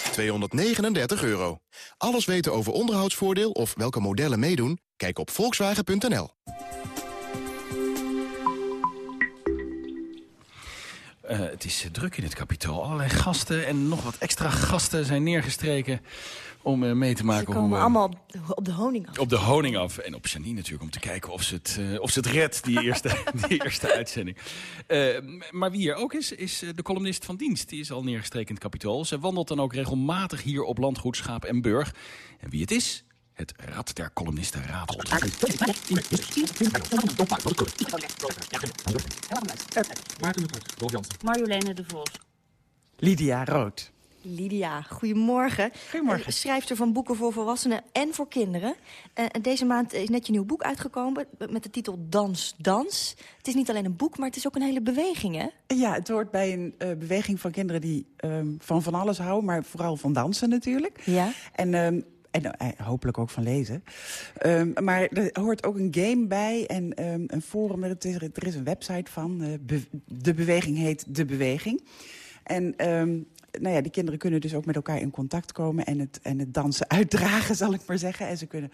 239 euro. Alles weten over onderhoudsvoordeel of welke modellen meedoen? Kijk op volkswagen.nl. Uh, het is druk in het kapitool. Allerlei gasten en nog wat extra gasten zijn neergestreken om uh, mee te maken. Ze komen hoe, uh, allemaal op de honing af. Op de honing af. En op Janine natuurlijk, om te kijken of ze het, of ze het redt, die eerste, die eerste uitzending. maar wie hier ook is, is de columnist van dienst. Die is al neergestreken in het kapitool. Ze wandelt dan ook regelmatig hier op landgoed Schaap en Burg. En wie het is, het rad der columnisten ratelt. Marjoleine de Vos. Lydia Rood. Lydia, goedemorgen. Goedemorgen. Uh, schrijfster van boeken voor volwassenen en voor kinderen. Uh, deze maand is net je nieuw boek uitgekomen met de titel Dans, Dans. Het is niet alleen een boek, maar het is ook een hele beweging, hè? Ja, het hoort bij een uh, beweging van kinderen die um, van van alles houden... maar vooral van dansen natuurlijk. Ja. En... Um, en hopelijk ook van lezen. Um, maar er hoort ook een game bij en um, een forum. Er is, er is, een website van. Uh, be de beweging heet De Beweging. En um, nou ja, die kinderen kunnen dus ook met elkaar in contact komen... en het, en het dansen uitdragen, zal ik maar zeggen. En ze kunnen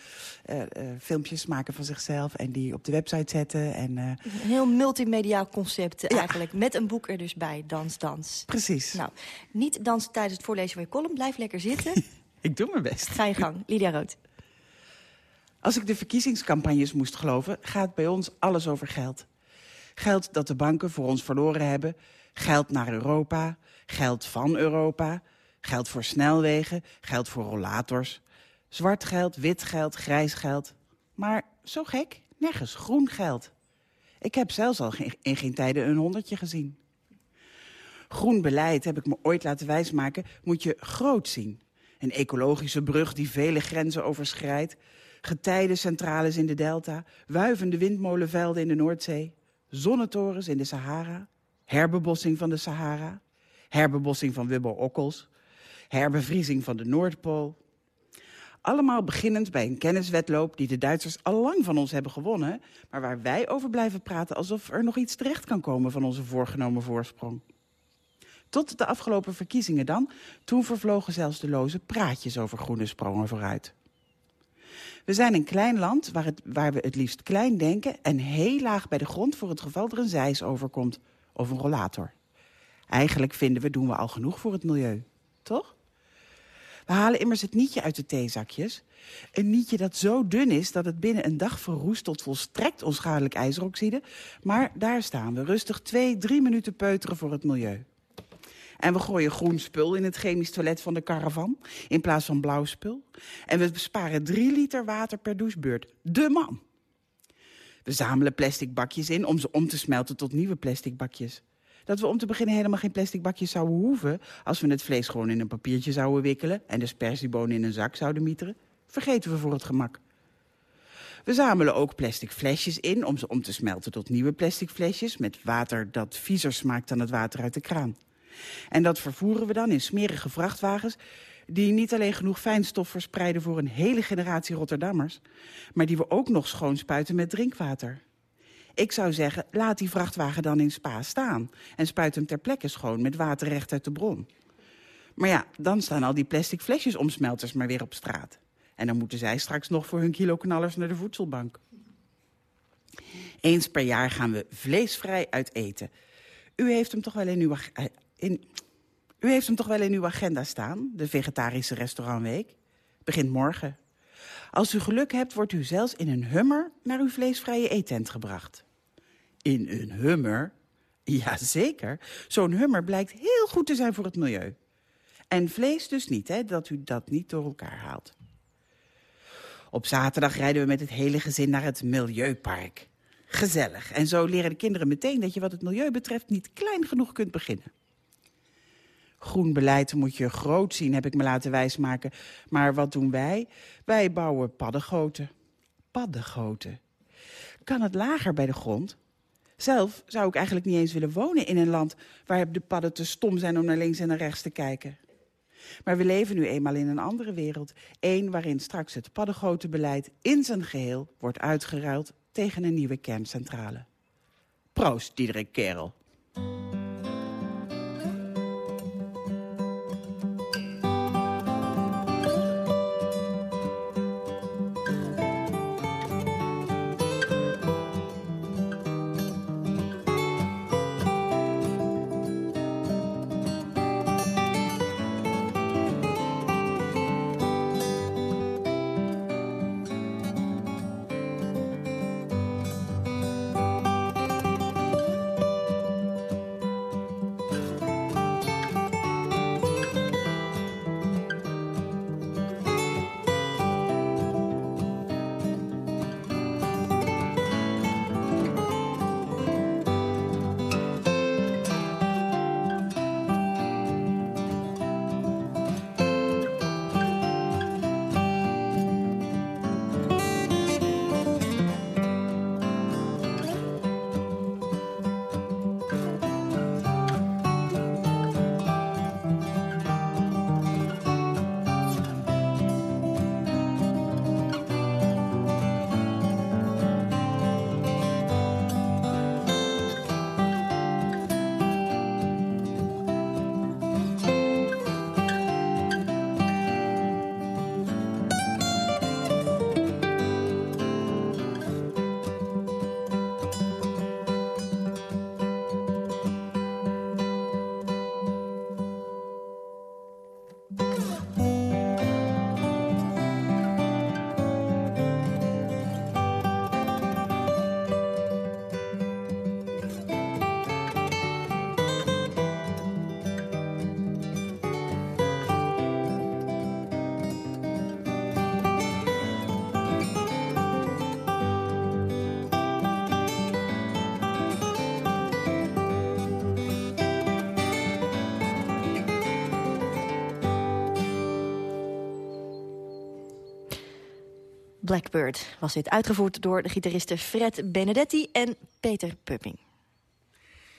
uh, filmpjes maken van zichzelf en die op de website zetten. En, een heel multimediaal concept ja. eigenlijk. Met een boek er dus bij, Dans, Dans. Precies. Nou, niet dansen tijdens het voorlezen van je column. Blijf lekker zitten. Ik doe mijn best. Ga je gang, Lydia Rood. Als ik de verkiezingscampagnes moest geloven, gaat bij ons alles over geld. Geld dat de banken voor ons verloren hebben. Geld naar Europa. Geld van Europa. Geld voor snelwegen. Geld voor rollators. Zwart geld, wit geld, grijs geld. Maar zo gek, nergens groen geld. Ik heb zelfs al in geen tijden een honderdje gezien. Groen beleid, heb ik me ooit laten wijsmaken, moet je groot zien. Een ecologische brug die vele grenzen overschrijdt. Getijdencentrales in de delta. Wuivende windmolenvelden in de Noordzee. Zonnetorens in de Sahara. Herbebossing van de Sahara. Herbebossing van Wubbo-Okkels. Herbevriezing van de Noordpool. Allemaal beginnend bij een kenniswetloop die de Duitsers al lang van ons hebben gewonnen... maar waar wij over blijven praten alsof er nog iets terecht kan komen van onze voorgenomen voorsprong. Tot de afgelopen verkiezingen dan. Toen vervlogen zelfs de loze praatjes over groene sprongen vooruit. We zijn een klein land waar, het, waar we het liefst klein denken... en heel laag bij de grond voor het geval er een zeis overkomt. Of een rollator. Eigenlijk vinden we, doen we al genoeg voor het milieu. Toch? We halen immers het nietje uit de theezakjes. Een nietje dat zo dun is dat het binnen een dag verroest tot volstrekt onschadelijk ijzeroxide. Maar daar staan we, rustig twee, drie minuten peuteren voor het milieu. En we gooien groen spul in het chemisch toilet van de caravan... in plaats van blauw spul. En we besparen drie liter water per douchebeurt. De man! We zamelen plastic bakjes in om ze om te smelten tot nieuwe plastic bakjes. Dat we om te beginnen helemaal geen plastic bakjes zouden hoeven... als we het vlees gewoon in een papiertje zouden wikkelen... en de spersiebonen in een zak zouden mieteren... vergeten we voor het gemak. We zamelen ook plastic flesjes in om ze om te smelten tot nieuwe plastic flesjes... met water dat viezer smaakt dan het water uit de kraan. En dat vervoeren we dan in smerige vrachtwagens... die niet alleen genoeg fijnstof verspreiden voor een hele generatie Rotterdammers... maar die we ook nog schoon spuiten met drinkwater. Ik zou zeggen, laat die vrachtwagen dan in Spa staan... en spuit hem ter plekke schoon met water recht uit de bron. Maar ja, dan staan al die plastic flesjes omsmelters maar weer op straat. En dan moeten zij straks nog voor hun kiloknallers naar de voedselbank. Eens per jaar gaan we vleesvrij uit eten. U heeft hem toch wel in uw in, u heeft hem toch wel in uw agenda staan, de vegetarische restaurantweek? Begint morgen. Als u geluk hebt, wordt u zelfs in een hummer naar uw vleesvrije eetent gebracht. In een hummer? Jazeker, zo'n hummer blijkt heel goed te zijn voor het milieu. En vlees dus niet, hè, dat u dat niet door elkaar haalt. Op zaterdag rijden we met het hele gezin naar het Milieupark. Gezellig. En zo leren de kinderen meteen dat je wat het milieu betreft niet klein genoeg kunt beginnen. Groen beleid moet je groot zien, heb ik me laten wijsmaken. Maar wat doen wij? Wij bouwen paddengoten. Paddengoten. Kan het lager bij de grond? Zelf zou ik eigenlijk niet eens willen wonen in een land... waar de padden te stom zijn om naar links en naar rechts te kijken. Maar we leven nu eenmaal in een andere wereld. Eén waarin straks het paddengotenbeleid in zijn geheel wordt uitgeruild tegen een nieuwe kerncentrale. Proost, Diederik Kerel. Blackbird was dit uitgevoerd door de gitaristen Fred Benedetti en Peter Pupping.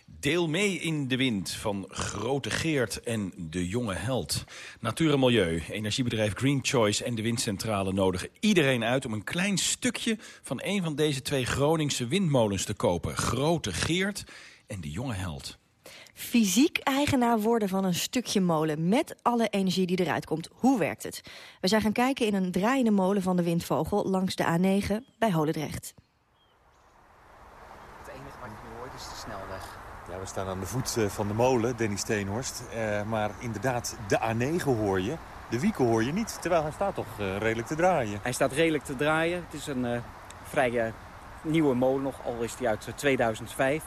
Deel mee in de wind van Grote Geert en de jonge held. Natuur en Milieu, energiebedrijf Green Choice en de windcentrale nodigen iedereen uit... om een klein stukje van een van deze twee Groningse windmolens te kopen. Grote Geert en de jonge held fysiek eigenaar worden van een stukje molen... met alle energie die eruit komt. Hoe werkt het? We zijn gaan kijken in een draaiende molen van de Windvogel... langs de A9 bij Holendrecht. Het enige wat je nu hoort is de snelweg. Ja, we staan aan de voet eh, van de molen, Danny Steenhorst. Uh, maar inderdaad, de A9 hoor je. De wieken hoor je niet, terwijl hij staat toch uh, redelijk te draaien. Hij staat redelijk te draaien. Het is een vrij nieuwe molen nog, al is die uit 2005.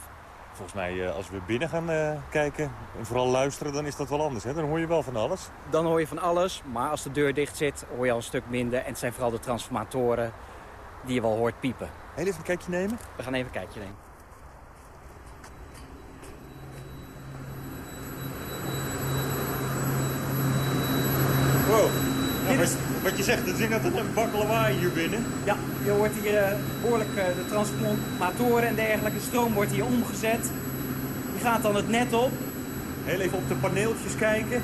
Volgens mij, eh, als we binnen gaan uh, kijken en vooral luisteren, dan is dat wel anders. Hè? Dan hoor je wel van alles. Dan hoor je van alles, maar als de deur dicht zit, hoor je al een stuk minder. En het zijn vooral de transformatoren die je wel hoort piepen. Heel even een kijkje nemen? We gaan even een kijkje nemen. Wow. Wat je zegt, het is net een bak lawaai hier binnen. Ja, je hoort hier uh, behoorlijk uh, de transformatoren en dergelijke. stroom wordt hier omgezet. Die gaat dan het net op. Heel even op de paneeltjes kijken.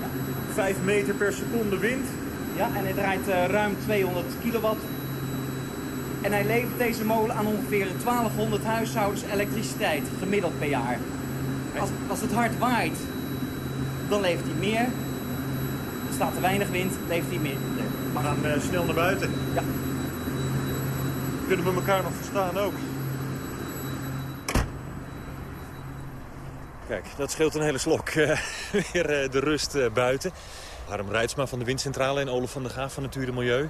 Ja. 5 meter per seconde wind. Ja, en hij draait uh, ruim 200 kilowatt. En hij levert deze molen aan ongeveer 1200 huishoudens elektriciteit, gemiddeld per jaar. Als, als het hard waait, dan levert hij meer staat te weinig wind, leeft hij minder. We gaan uh, snel naar buiten. Ja. Kunnen we elkaar nog verstaan ook? Kijk, dat scheelt een hele slok. Uh, weer uh, de rust buiten. Harm Rijtsma van de Windcentrale en Olaf van der Gaaf van Natuur en Milieu.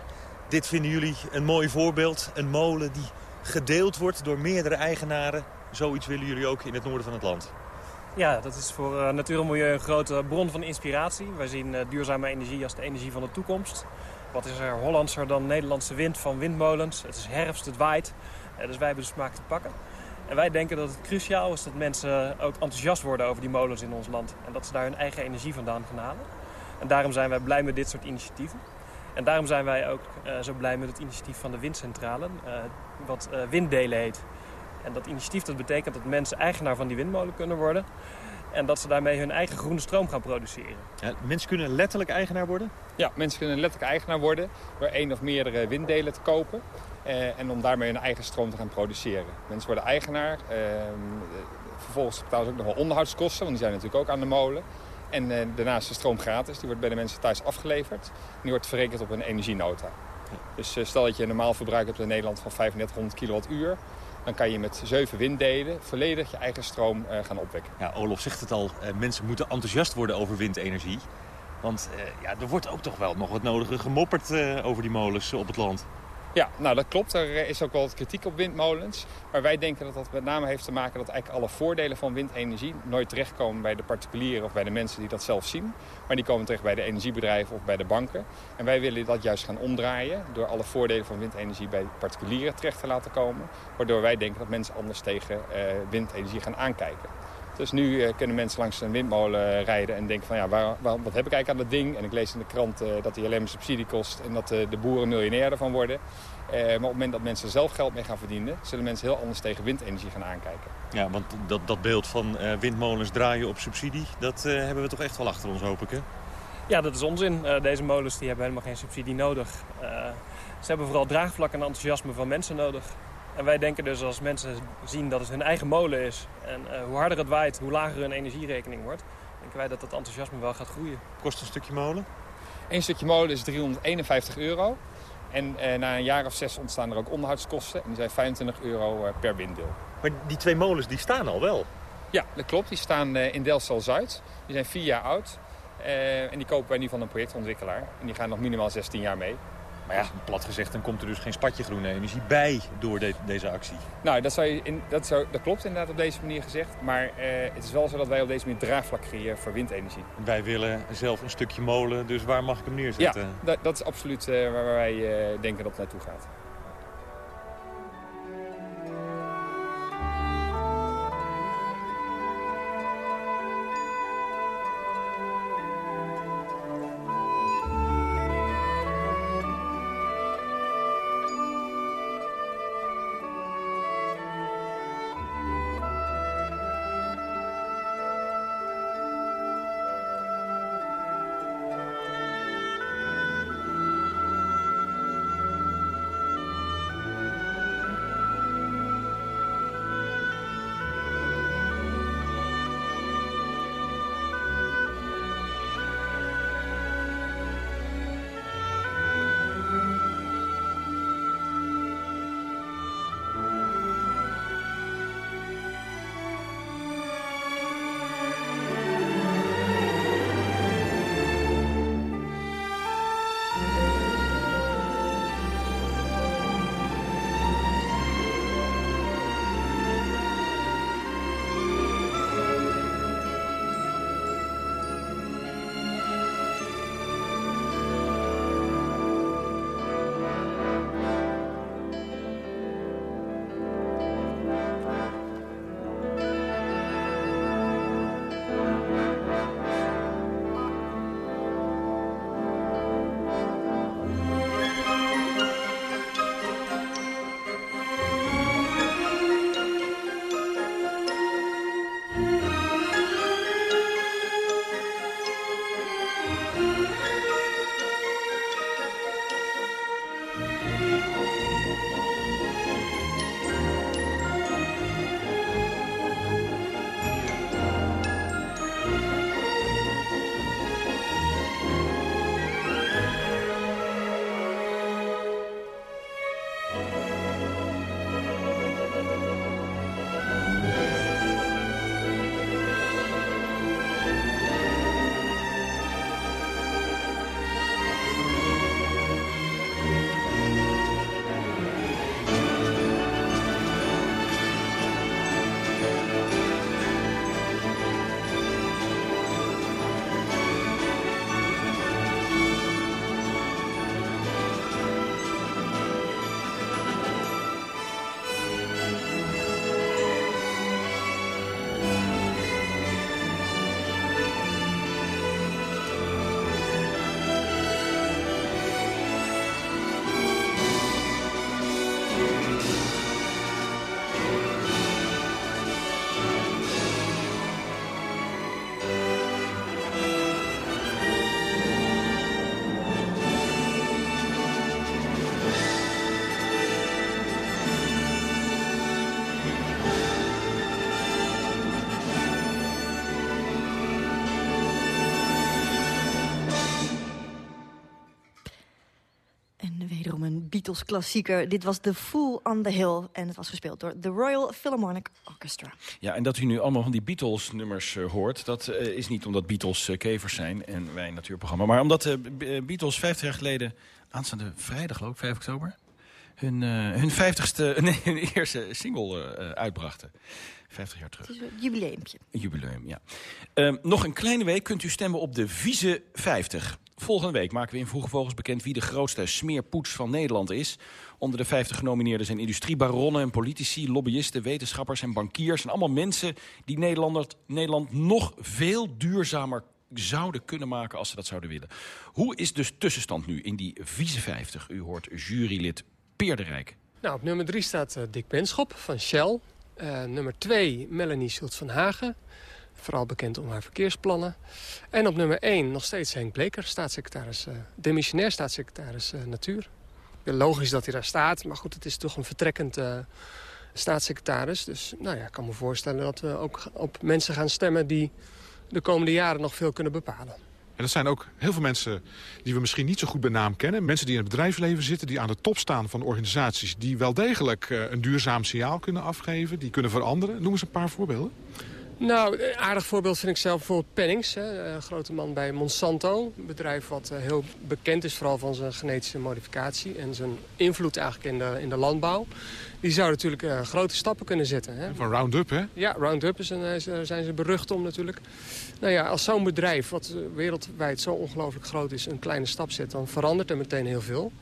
Dit vinden jullie een mooi voorbeeld. Een molen die gedeeld wordt door meerdere eigenaren. Zoiets willen jullie ook in het noorden van het land. Ja, dat is voor uh, natuur en milieu een grote bron van inspiratie. Wij zien uh, duurzame energie als de energie van de toekomst. Wat is er Hollandser dan Nederlandse wind van windmolens? Het is herfst, het waait. Uh, dus wij hebben de smaak te pakken. En wij denken dat het cruciaal is dat mensen ook enthousiast worden over die molens in ons land. En dat ze daar hun eigen energie vandaan gaan halen. En daarom zijn wij blij met dit soort initiatieven. En daarom zijn wij ook zo blij met het initiatief van de windcentrale, wat winddelen heet. En dat initiatief dat betekent dat mensen eigenaar van die windmolen kunnen worden. En dat ze daarmee hun eigen groene stroom gaan produceren. Ja, mensen kunnen letterlijk eigenaar worden? Ja, mensen kunnen letterlijk eigenaar worden door één of meerdere winddelen te kopen. Eh, en om daarmee hun eigen stroom te gaan produceren. Mensen worden eigenaar. Eh, vervolgens betalen ze ook nog wel onderhoudskosten, want die zijn natuurlijk ook aan de molen. En eh, daarnaast is de stroom gratis. Die wordt bij de mensen thuis afgeleverd. En die wordt verrekend op een energienota. Dus eh, stel dat je een normaal verbruik hebt in Nederland van 3500 kilowattuur dan kan je met zeven winddelen volledig je eigen stroom uh, gaan opwekken. Ja, Olof zegt het al, uh, mensen moeten enthousiast worden over windenergie. Want uh, ja, er wordt ook toch wel nog wat nodige gemopperd over die molens op het land. Ja, nou dat klopt. Er is ook wel wat kritiek op windmolens. Maar wij denken dat dat met name heeft te maken dat eigenlijk alle voordelen van windenergie nooit terechtkomen bij de particulieren of bij de mensen die dat zelf zien. Maar die komen terecht bij de energiebedrijven of bij de banken. En wij willen dat juist gaan omdraaien door alle voordelen van windenergie bij particulieren terecht te laten komen. Waardoor wij denken dat mensen anders tegen uh, windenergie gaan aankijken. Dus nu uh, kunnen mensen langs een windmolen rijden en denken van ja, waar, waar, wat heb ik eigenlijk aan dat ding? En ik lees in de krant uh, dat die alleen maar subsidie kost en dat uh, de boeren miljonair ervan worden. maar op het moment dat mensen zelf geld mee gaan verdienen, zullen mensen heel anders tegen windenergie gaan aankijken. Ja, want dat, dat beeld van windmolens draaien op subsidie, dat hebben we toch echt wel achter ons, hoop ik hè? Ja, dat is onzin. deze molens die hebben helemaal geen subsidie nodig. ze hebben vooral draagvlak en enthousiasme van mensen nodig. En wij denken dus als mensen zien dat het hun eigen molen is... en uh, hoe harder het waait, hoe lager hun energierekening wordt... denken wij dat dat enthousiasme wel gaat groeien. Kost een stukje molen? Eén stukje molen is 351 euro. En uh, na een jaar of zes ontstaan er ook onderhoudskosten. En die zijn 25 euro uh, per winddeel. Maar die twee molens die staan al wel? Ja, dat klopt. Die staan in Delfzijl-Zuid. Die zijn vier jaar oud. en die kopen wij nu van een projectontwikkelaar. En die gaan nog minimaal 16 jaar mee. Maar ja, plat gezegd, dan komt er dus geen spatje groene energie bij door de, deze actie. Nou, dat, zou je in, dat, zou, dat klopt inderdaad op deze manier gezegd. Maar uh, het is wel zo dat wij op deze manier draagvlak creëren voor windenergie. Wij willen zelf een stukje molen, dus waar mag ik hem neerzetten? Ja, dat, dat is absoluut uh, waar wij uh, denken dat het naartoe gaat. Wederom een Beatles-klassieker. Dit was The Fool on the Hill. En het was gespeeld door the Royal Philharmonic Orchestra. Ja, en dat u nu allemaal van die Beatles-nummers uh, hoort... dat uh, is niet omdat Beatles uh, kevers zijn en wij een natuurprogramma... maar omdat de Beatles 50 jaar geleden, aanstaande vrijdag geloof ik, 5 oktober... hun, hun 50ste, nee, hun eerste single uitbrachten. 50 jaar terug. Het is een jubileumpje. Een jubileum, ja. Uh, nog een kleine week kunt u stemmen op de Vieze 50. Volgende week maken we in Vroege Vogels bekend wie de grootste smeerpoets van Nederland is. Onder de 50 genomineerden zijn industriebaronnen en politici, lobbyisten, wetenschappers en bankiers. En allemaal mensen die Nederland, Nederland nog veel duurzamer zouden kunnen maken als ze dat zouden willen. Hoe is dus tussenstand nu in die Vieze 50? U hoort jurylid Peer de Rijk. Nou, op nummer 3 staat uh, Dick Benschop van Shell. Uh, nummer 2 Melanie Schultz van Hagen. Vooral bekend om haar verkeersplannen. En op nummer 1 nog steeds Henk Bleker, staatssecretaris, uh, demissionair staatssecretaris uh, Natuur. Logisch dat hij daar staat, maar goed, het is toch een vertrekkend uh, staatssecretaris. Dus nou ja, ik kan me voorstellen dat we ook op mensen gaan stemmen... die de komende jaren nog veel kunnen bepalen. En dat zijn ook heel veel mensen die we misschien niet zo goed bij naam kennen. Mensen die in het bedrijfsleven zitten, die aan de top staan van organisaties... die wel degelijk een duurzaam signaal kunnen afgeven, die kunnen veranderen. Noem eens een paar voorbeelden. Nou, een aardig voorbeeld vind ik zelf bijvoorbeeld Pennings. Hè, een grote man bij Monsanto. Een bedrijf wat heel bekend is vooral van zijn genetische modificatie... en zijn invloed eigenlijk in de, in de landbouw. Die zou natuurlijk uh, grote stappen kunnen zetten. Hè. Van Roundup, hè? Ja, Roundup is een, zijn ze berucht om natuurlijk. Nou ja, als zo'n bedrijf, wat wereldwijd zo ongelooflijk groot is... een kleine stap zet, dan verandert er meteen heel veel.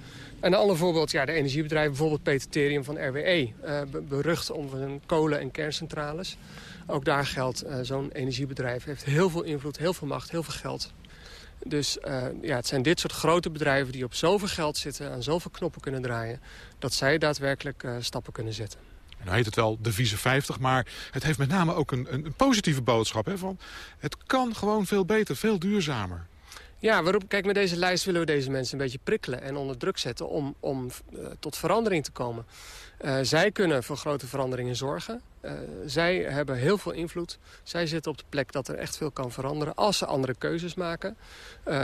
En een ander voorbeeld, ja, de energiebedrijven, bijvoorbeeld Peter van RWE. Uh, berucht om hun kolen- en kerncentrales. Ook daar geldt, uh, zo'n energiebedrijf heeft heel veel invloed, heel veel macht, heel veel geld. Dus uh, ja, het zijn dit soort grote bedrijven die op zoveel geld zitten... aan zoveel knoppen kunnen draaien... dat zij daadwerkelijk uh, stappen kunnen zetten. En nou heet het wel de Vieze 50, maar het heeft met name ook een, een positieve boodschap. Hè, van het kan gewoon veel beter, veel duurzamer. Ja, waarom, kijk, met deze lijst willen we deze mensen een beetje prikkelen en onder druk zetten om, om uh, tot verandering te komen. Uh, zij kunnen voor grote veranderingen zorgen. Uh, zij hebben heel veel invloed. Zij zitten op de plek dat er echt veel kan veranderen als ze andere keuzes maken.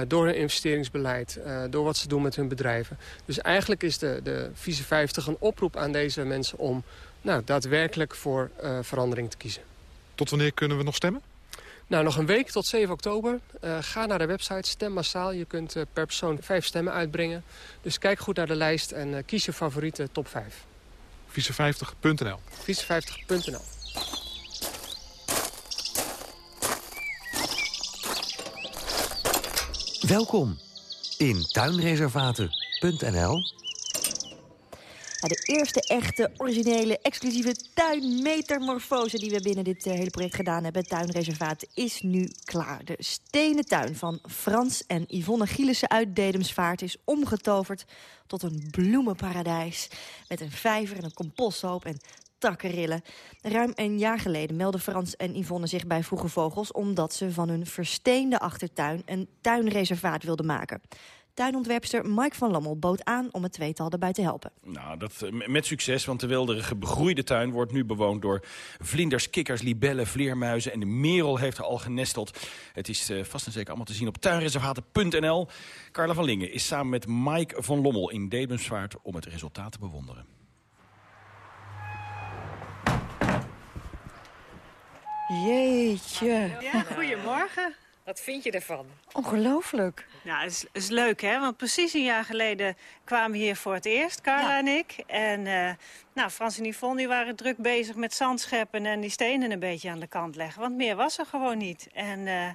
door hun investeringsbeleid, door wat ze doen met hun bedrijven. Dus eigenlijk is de, de Visie 50 een oproep aan deze mensen om nou, daadwerkelijk voor verandering te kiezen. Tot wanneer kunnen we nog stemmen? Nou, nog een week tot 7 oktober. Uh, ga naar de website, stem massaal. Je kunt uh, per persoon vijf stemmen uitbrengen. Dus kijk goed naar de lijst en uh, kies je favoriete top 5. Vieze50.nl Vieze50.nl Welkom in tuinreservaten.nl de eerste echte, originele, exclusieve tuinmetamorfose... die we binnen dit hele project gedaan hebben, het tuinreservaat, is nu klaar. De stenen tuin van Frans en Yvonne Gielissen uit Dedemsvaart... is omgetoverd tot een bloemenparadijs. Met een vijver en een composthoop en takkenrillen. Ruim een jaar geleden meldden Frans en Yvonne zich bij Vroege Vogels... omdat ze van hun versteende achtertuin een tuinreservaat wilden maken. Tuinontwerpster Mike van Lommel bood aan om het tweetal erbij te helpen. Nou, dat, met succes, want de wilderige begroeide tuin wordt nu bewoond door vlinders, kikkers, libellen, vleermuizen en de merel heeft er al genesteld. Het is uh, vast en zeker allemaal te zien op tuinreservaten.nl. Carla van Lingen is samen met Mike van Lommel in Dedemsvaart om het resultaat te bewonderen. Jeetje. Ja, goedemorgen. Wat vind je ervan? Ongelooflijk. Nou, het is, is, leuk, hè? Want precies een jaar geleden kwamen we hier voor het eerst, Carla ja. en ik. En uh, nou, Frans en Yvonne die waren druk bezig met zandscheppen... en die stenen een beetje aan de kant leggen. Want meer was er gewoon niet. En uh,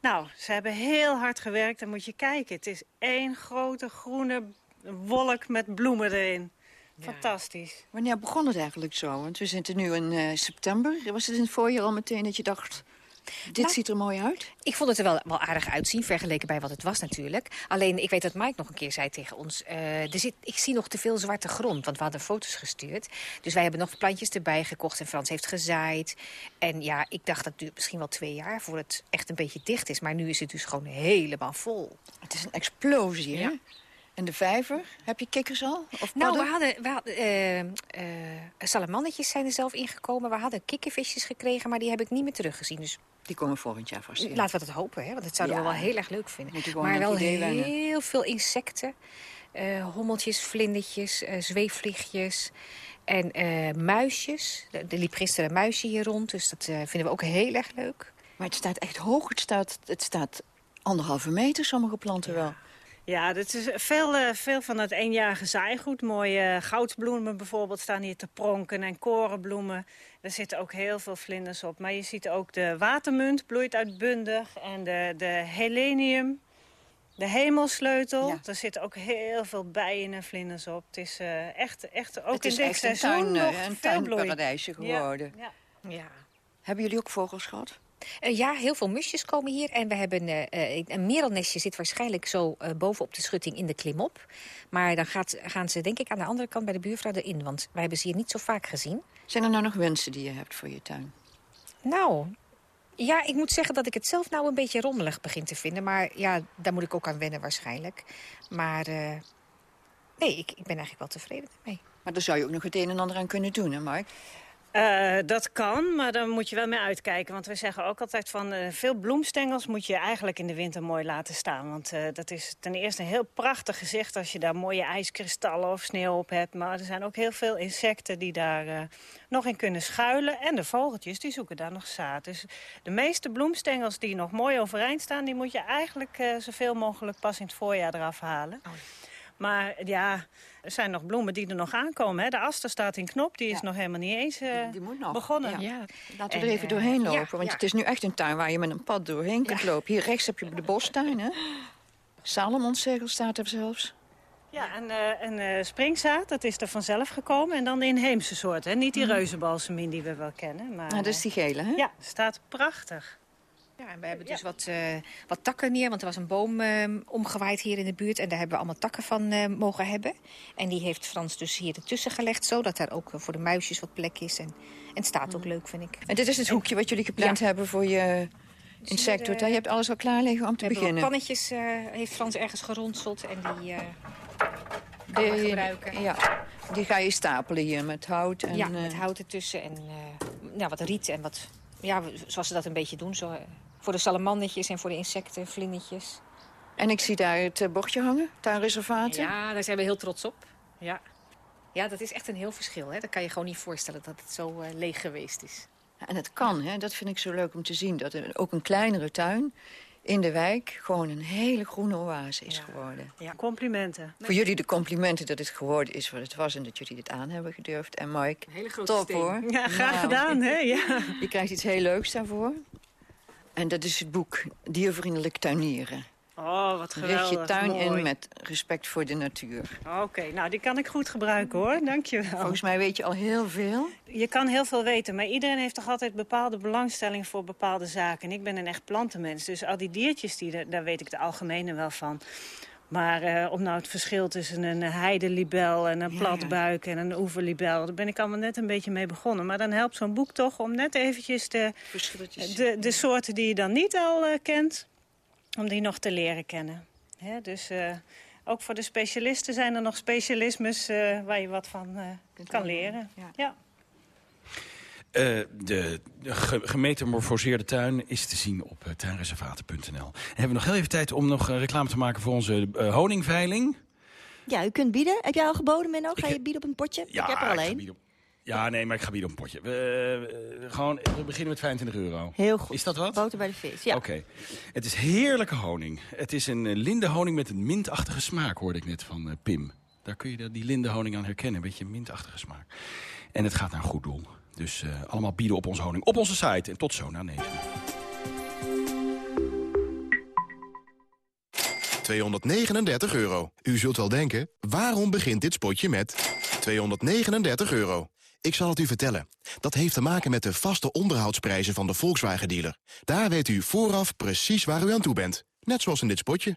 nou, ze hebben heel hard gewerkt. Dan moet je kijken. Het is één grote groene wolk met bloemen erin. Ja. Fantastisch. Wanneer begon het eigenlijk zo? Want we zitten nu in uh, september. Was het in het voorjaar al meteen dat je dacht... Dit ziet er mooi uit. Ik vond het er wel, wel aardig uitzien, vergeleken bij wat het was natuurlijk. Alleen, ik weet dat Mike nog een keer zei tegen ons... Uh, er zit, ik zie nog te veel zwarte grond, want we hadden foto's gestuurd. Dus wij hebben nog plantjes erbij gekocht en Frans heeft gezaaid. En ja, ik dacht dat het duurt misschien wel twee jaar voordat het echt een beetje dicht is. Maar nu is het dus gewoon helemaal vol. Het is een explosie, hè? Ja. En de vijver, heb je kikkers al? Of nou, we hadden, we hadden uh, uh, salamannetjes zijn er zelf ingekomen. We hadden kikkervisjes gekregen, maar die heb ik niet meer teruggezien. Dus die komen volgend jaar vast. Laten we dat hopen, hè? want dat zouden ja. we wel heel erg leuk vinden. Maar wel heel wennen. veel insecten. Uh, hommeltjes, vlindertjes, zweefvliegjes en muisjes. Er liep gisteren een muisje hier rond, dus dat vinden we ook heel erg leuk. Maar het staat echt hoog. Het staat, het staat anderhalve meter, sommige planten wel. Ja, dat is veel, uh, veel van het eenjarige zaaigoed. Mooie goudsbloemen bijvoorbeeld staan hier te pronken en korenbloemen. Er zitten ook heel veel vlinders op. Maar je ziet ook de watermunt bloeit uitbundig en de, de helenium, de hemelsleutel. Ja. Er zitten ook heel veel bijen en vlinders op. Het is uh, echt, echt ook in dit seizoen een, tuin, nog een tuinparadijsje geworden. Ja. ja. Hebben jullie ook vogels gehad? Uh, ja, heel veel musjes komen hier. En we hebben uh, een merelnestje zit waarschijnlijk zo uh, bovenop de schutting in de klimop. Maar dan gaat, gaan ze denk ik aan de andere kant bij de buurvrouw erin. Want wij hebben ze hier niet zo vaak gezien. Zijn er nou nog wensen die je hebt voor je tuin? Nou, ja, ik moet zeggen dat ik het zelf nou een beetje rommelig begin te vinden. Maar ja, daar moet ik ook aan wennen waarschijnlijk. Maar nee, ik, ik ben eigenlijk wel tevreden mee. Maar daar zou je ook nog het een en ander aan kunnen doen, hè Mark? Uh, dat kan, maar daar moet je wel mee uitkijken. Want we zeggen ook altijd van uh, veel bloemstengels moet je eigenlijk in de winter mooi laten staan. Want uh, dat is ten eerste een heel prachtig gezicht als je daar mooie ijskristallen of sneeuw op hebt. Maar er zijn ook heel veel insecten die daar nog in kunnen schuilen. En de vogeltjes die zoeken daar nog zaad. Dus de meeste bloemstengels die nog mooi overeind staan... die moet je eigenlijk zoveel mogelijk pas in het voorjaar eraf halen. Oh. Maar ja, er zijn nog bloemen die er nog aankomen. Hè. De aster staat in knop, die is nog helemaal niet eens uh, die moet nog. begonnen. Ja. Laten we er even doorheen lopen. Ja, want het is nu echt een tuin waar je met een pad doorheen kunt lopen. Hier rechts heb je de bostuin, hè. Salomonszegel staat er zelfs. Ja, en, uh, en uh, springzaad, dat is er vanzelf gekomen. En dan de inheemse soort, hè. Niet die mm. reuzenbalsemien die we wel kennen. Maar, ah, dat is die gele, hè? Ja, staat prachtig. Ja, en we hebben dus wat, uh, wat takken neer, want er was een boom uh, omgewaaid hier in de buurt. En daar hebben we allemaal takken van uh, mogen hebben. En die heeft Frans dus hier ertussen gelegd, zodat daar ook voor de muisjes wat plek is. En, en het staat ook leuk, vind ik. En dit is het hoekje wat jullie gepland ja. hebben voor je insecten. Je hebt alles al klaar liggen om te we beginnen. pannetjes heeft Frans ergens geronseld en die... Die, gebruiken. Ja, die ga je stapelen hier met hout. En, ja, met hout ertussen en nou, wat riet en wat... Ja, zoals ze dat een beetje doen, zo voor de salamandertjes en voor de insecten, vlindertjes. En ik zie daar het bordje hangen, tuinreservaten. Ja, daar zijn we heel trots op. Ja, ja dat is echt een heel verschil. Hè? Dat kan je gewoon niet voorstellen dat het zo uh, leeg geweest is. En het kan, hè? dat vind ik zo leuk om te zien. Dat er ook een kleinere tuin in de wijk gewoon een hele groene oase is ja. geworden. Ja, complimenten. Voor jullie de complimenten dat het geworden is wat het was... en dat jullie dit aan hebben gedurfd. En Mike, hele grote top steen. hoor. Ja, graag nou, gedaan. Hè? Ja. Je krijgt iets heel leuks daarvoor. En dat is het boek Diervriendelijk tuinieren. Oh, wat geweldig. Richt je tuin mooi. in met respect voor de natuur. Oké, okay, nou die kan ik goed gebruiken hoor, dankjewel. Volgens mij weet je al heel veel. Je kan heel veel weten, maar iedereen heeft toch altijd bepaalde belangstelling voor bepaalde zaken. En ik ben een echt plantenmens, dus al die diertjes, die, daar weet ik de algemene wel van. Maar uh, om nou het verschil tussen een heidelibel en een platbuik en een oeverlibel... daar ben ik allemaal net een beetje mee begonnen. Maar dan helpt zo'n boek toch om net eventjes de, de, de soorten die je dan niet al uh, kent... om die nog te leren kennen. Hè, dus uh, ook voor de specialisten zijn er nog specialismes waar je wat van kan leren. Ja. Uh, de, de ge gemetamorfoseerde tuin is te zien op uh, tuinreservaten.nl. Hebben we nog heel even tijd om nog reclame te maken voor onze honingveiling? Ja, u kunt bieden. Heb jij al geboden, Menno? Ga je bieden op een potje? Ja, ik heb er alleen. Ja, nee, maar ik ga bieden op een potje. We, gewoon, we beginnen met 25 euro. Heel goed. Is dat wat? Boter bij de vis, ja. Oké. Okay. Het is heerlijke honing. Het is een lindenhoning met een mintachtige smaak, hoorde ik net van Pim. Daar kun je die lindenhoning aan herkennen. Een beetje mintachtige smaak. En het gaat naar een goed doel. Dus uh, allemaal bieden op onze honing op onze site. En tot zo na 9. 239 euro. U zult wel denken, waarom begint dit spotje met 239 euro? Ik zal het u vertellen. Dat heeft te maken met de vaste onderhoudsprijzen van de Volkswagen-dealer. Daar weet u vooraf precies waar u aan toe bent. Net zoals in dit spotje.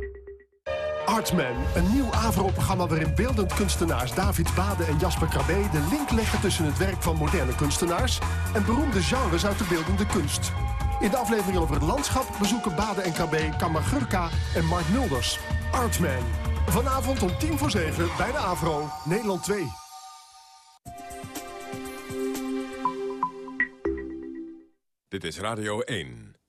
Artman, een nieuw AVRO-programma waarin beeldend kunstenaars David Bade en Jasper Krabbe de link leggen tussen het werk van moderne kunstenaars en beroemde genres uit de beeldende kunst. In de aflevering over het landschap bezoeken Bade en KB Kamagurka en Mark Mulders. Artman. Vanavond om tien voor zeven bij de AVRO, Nederland 2. Dit is Radio 1.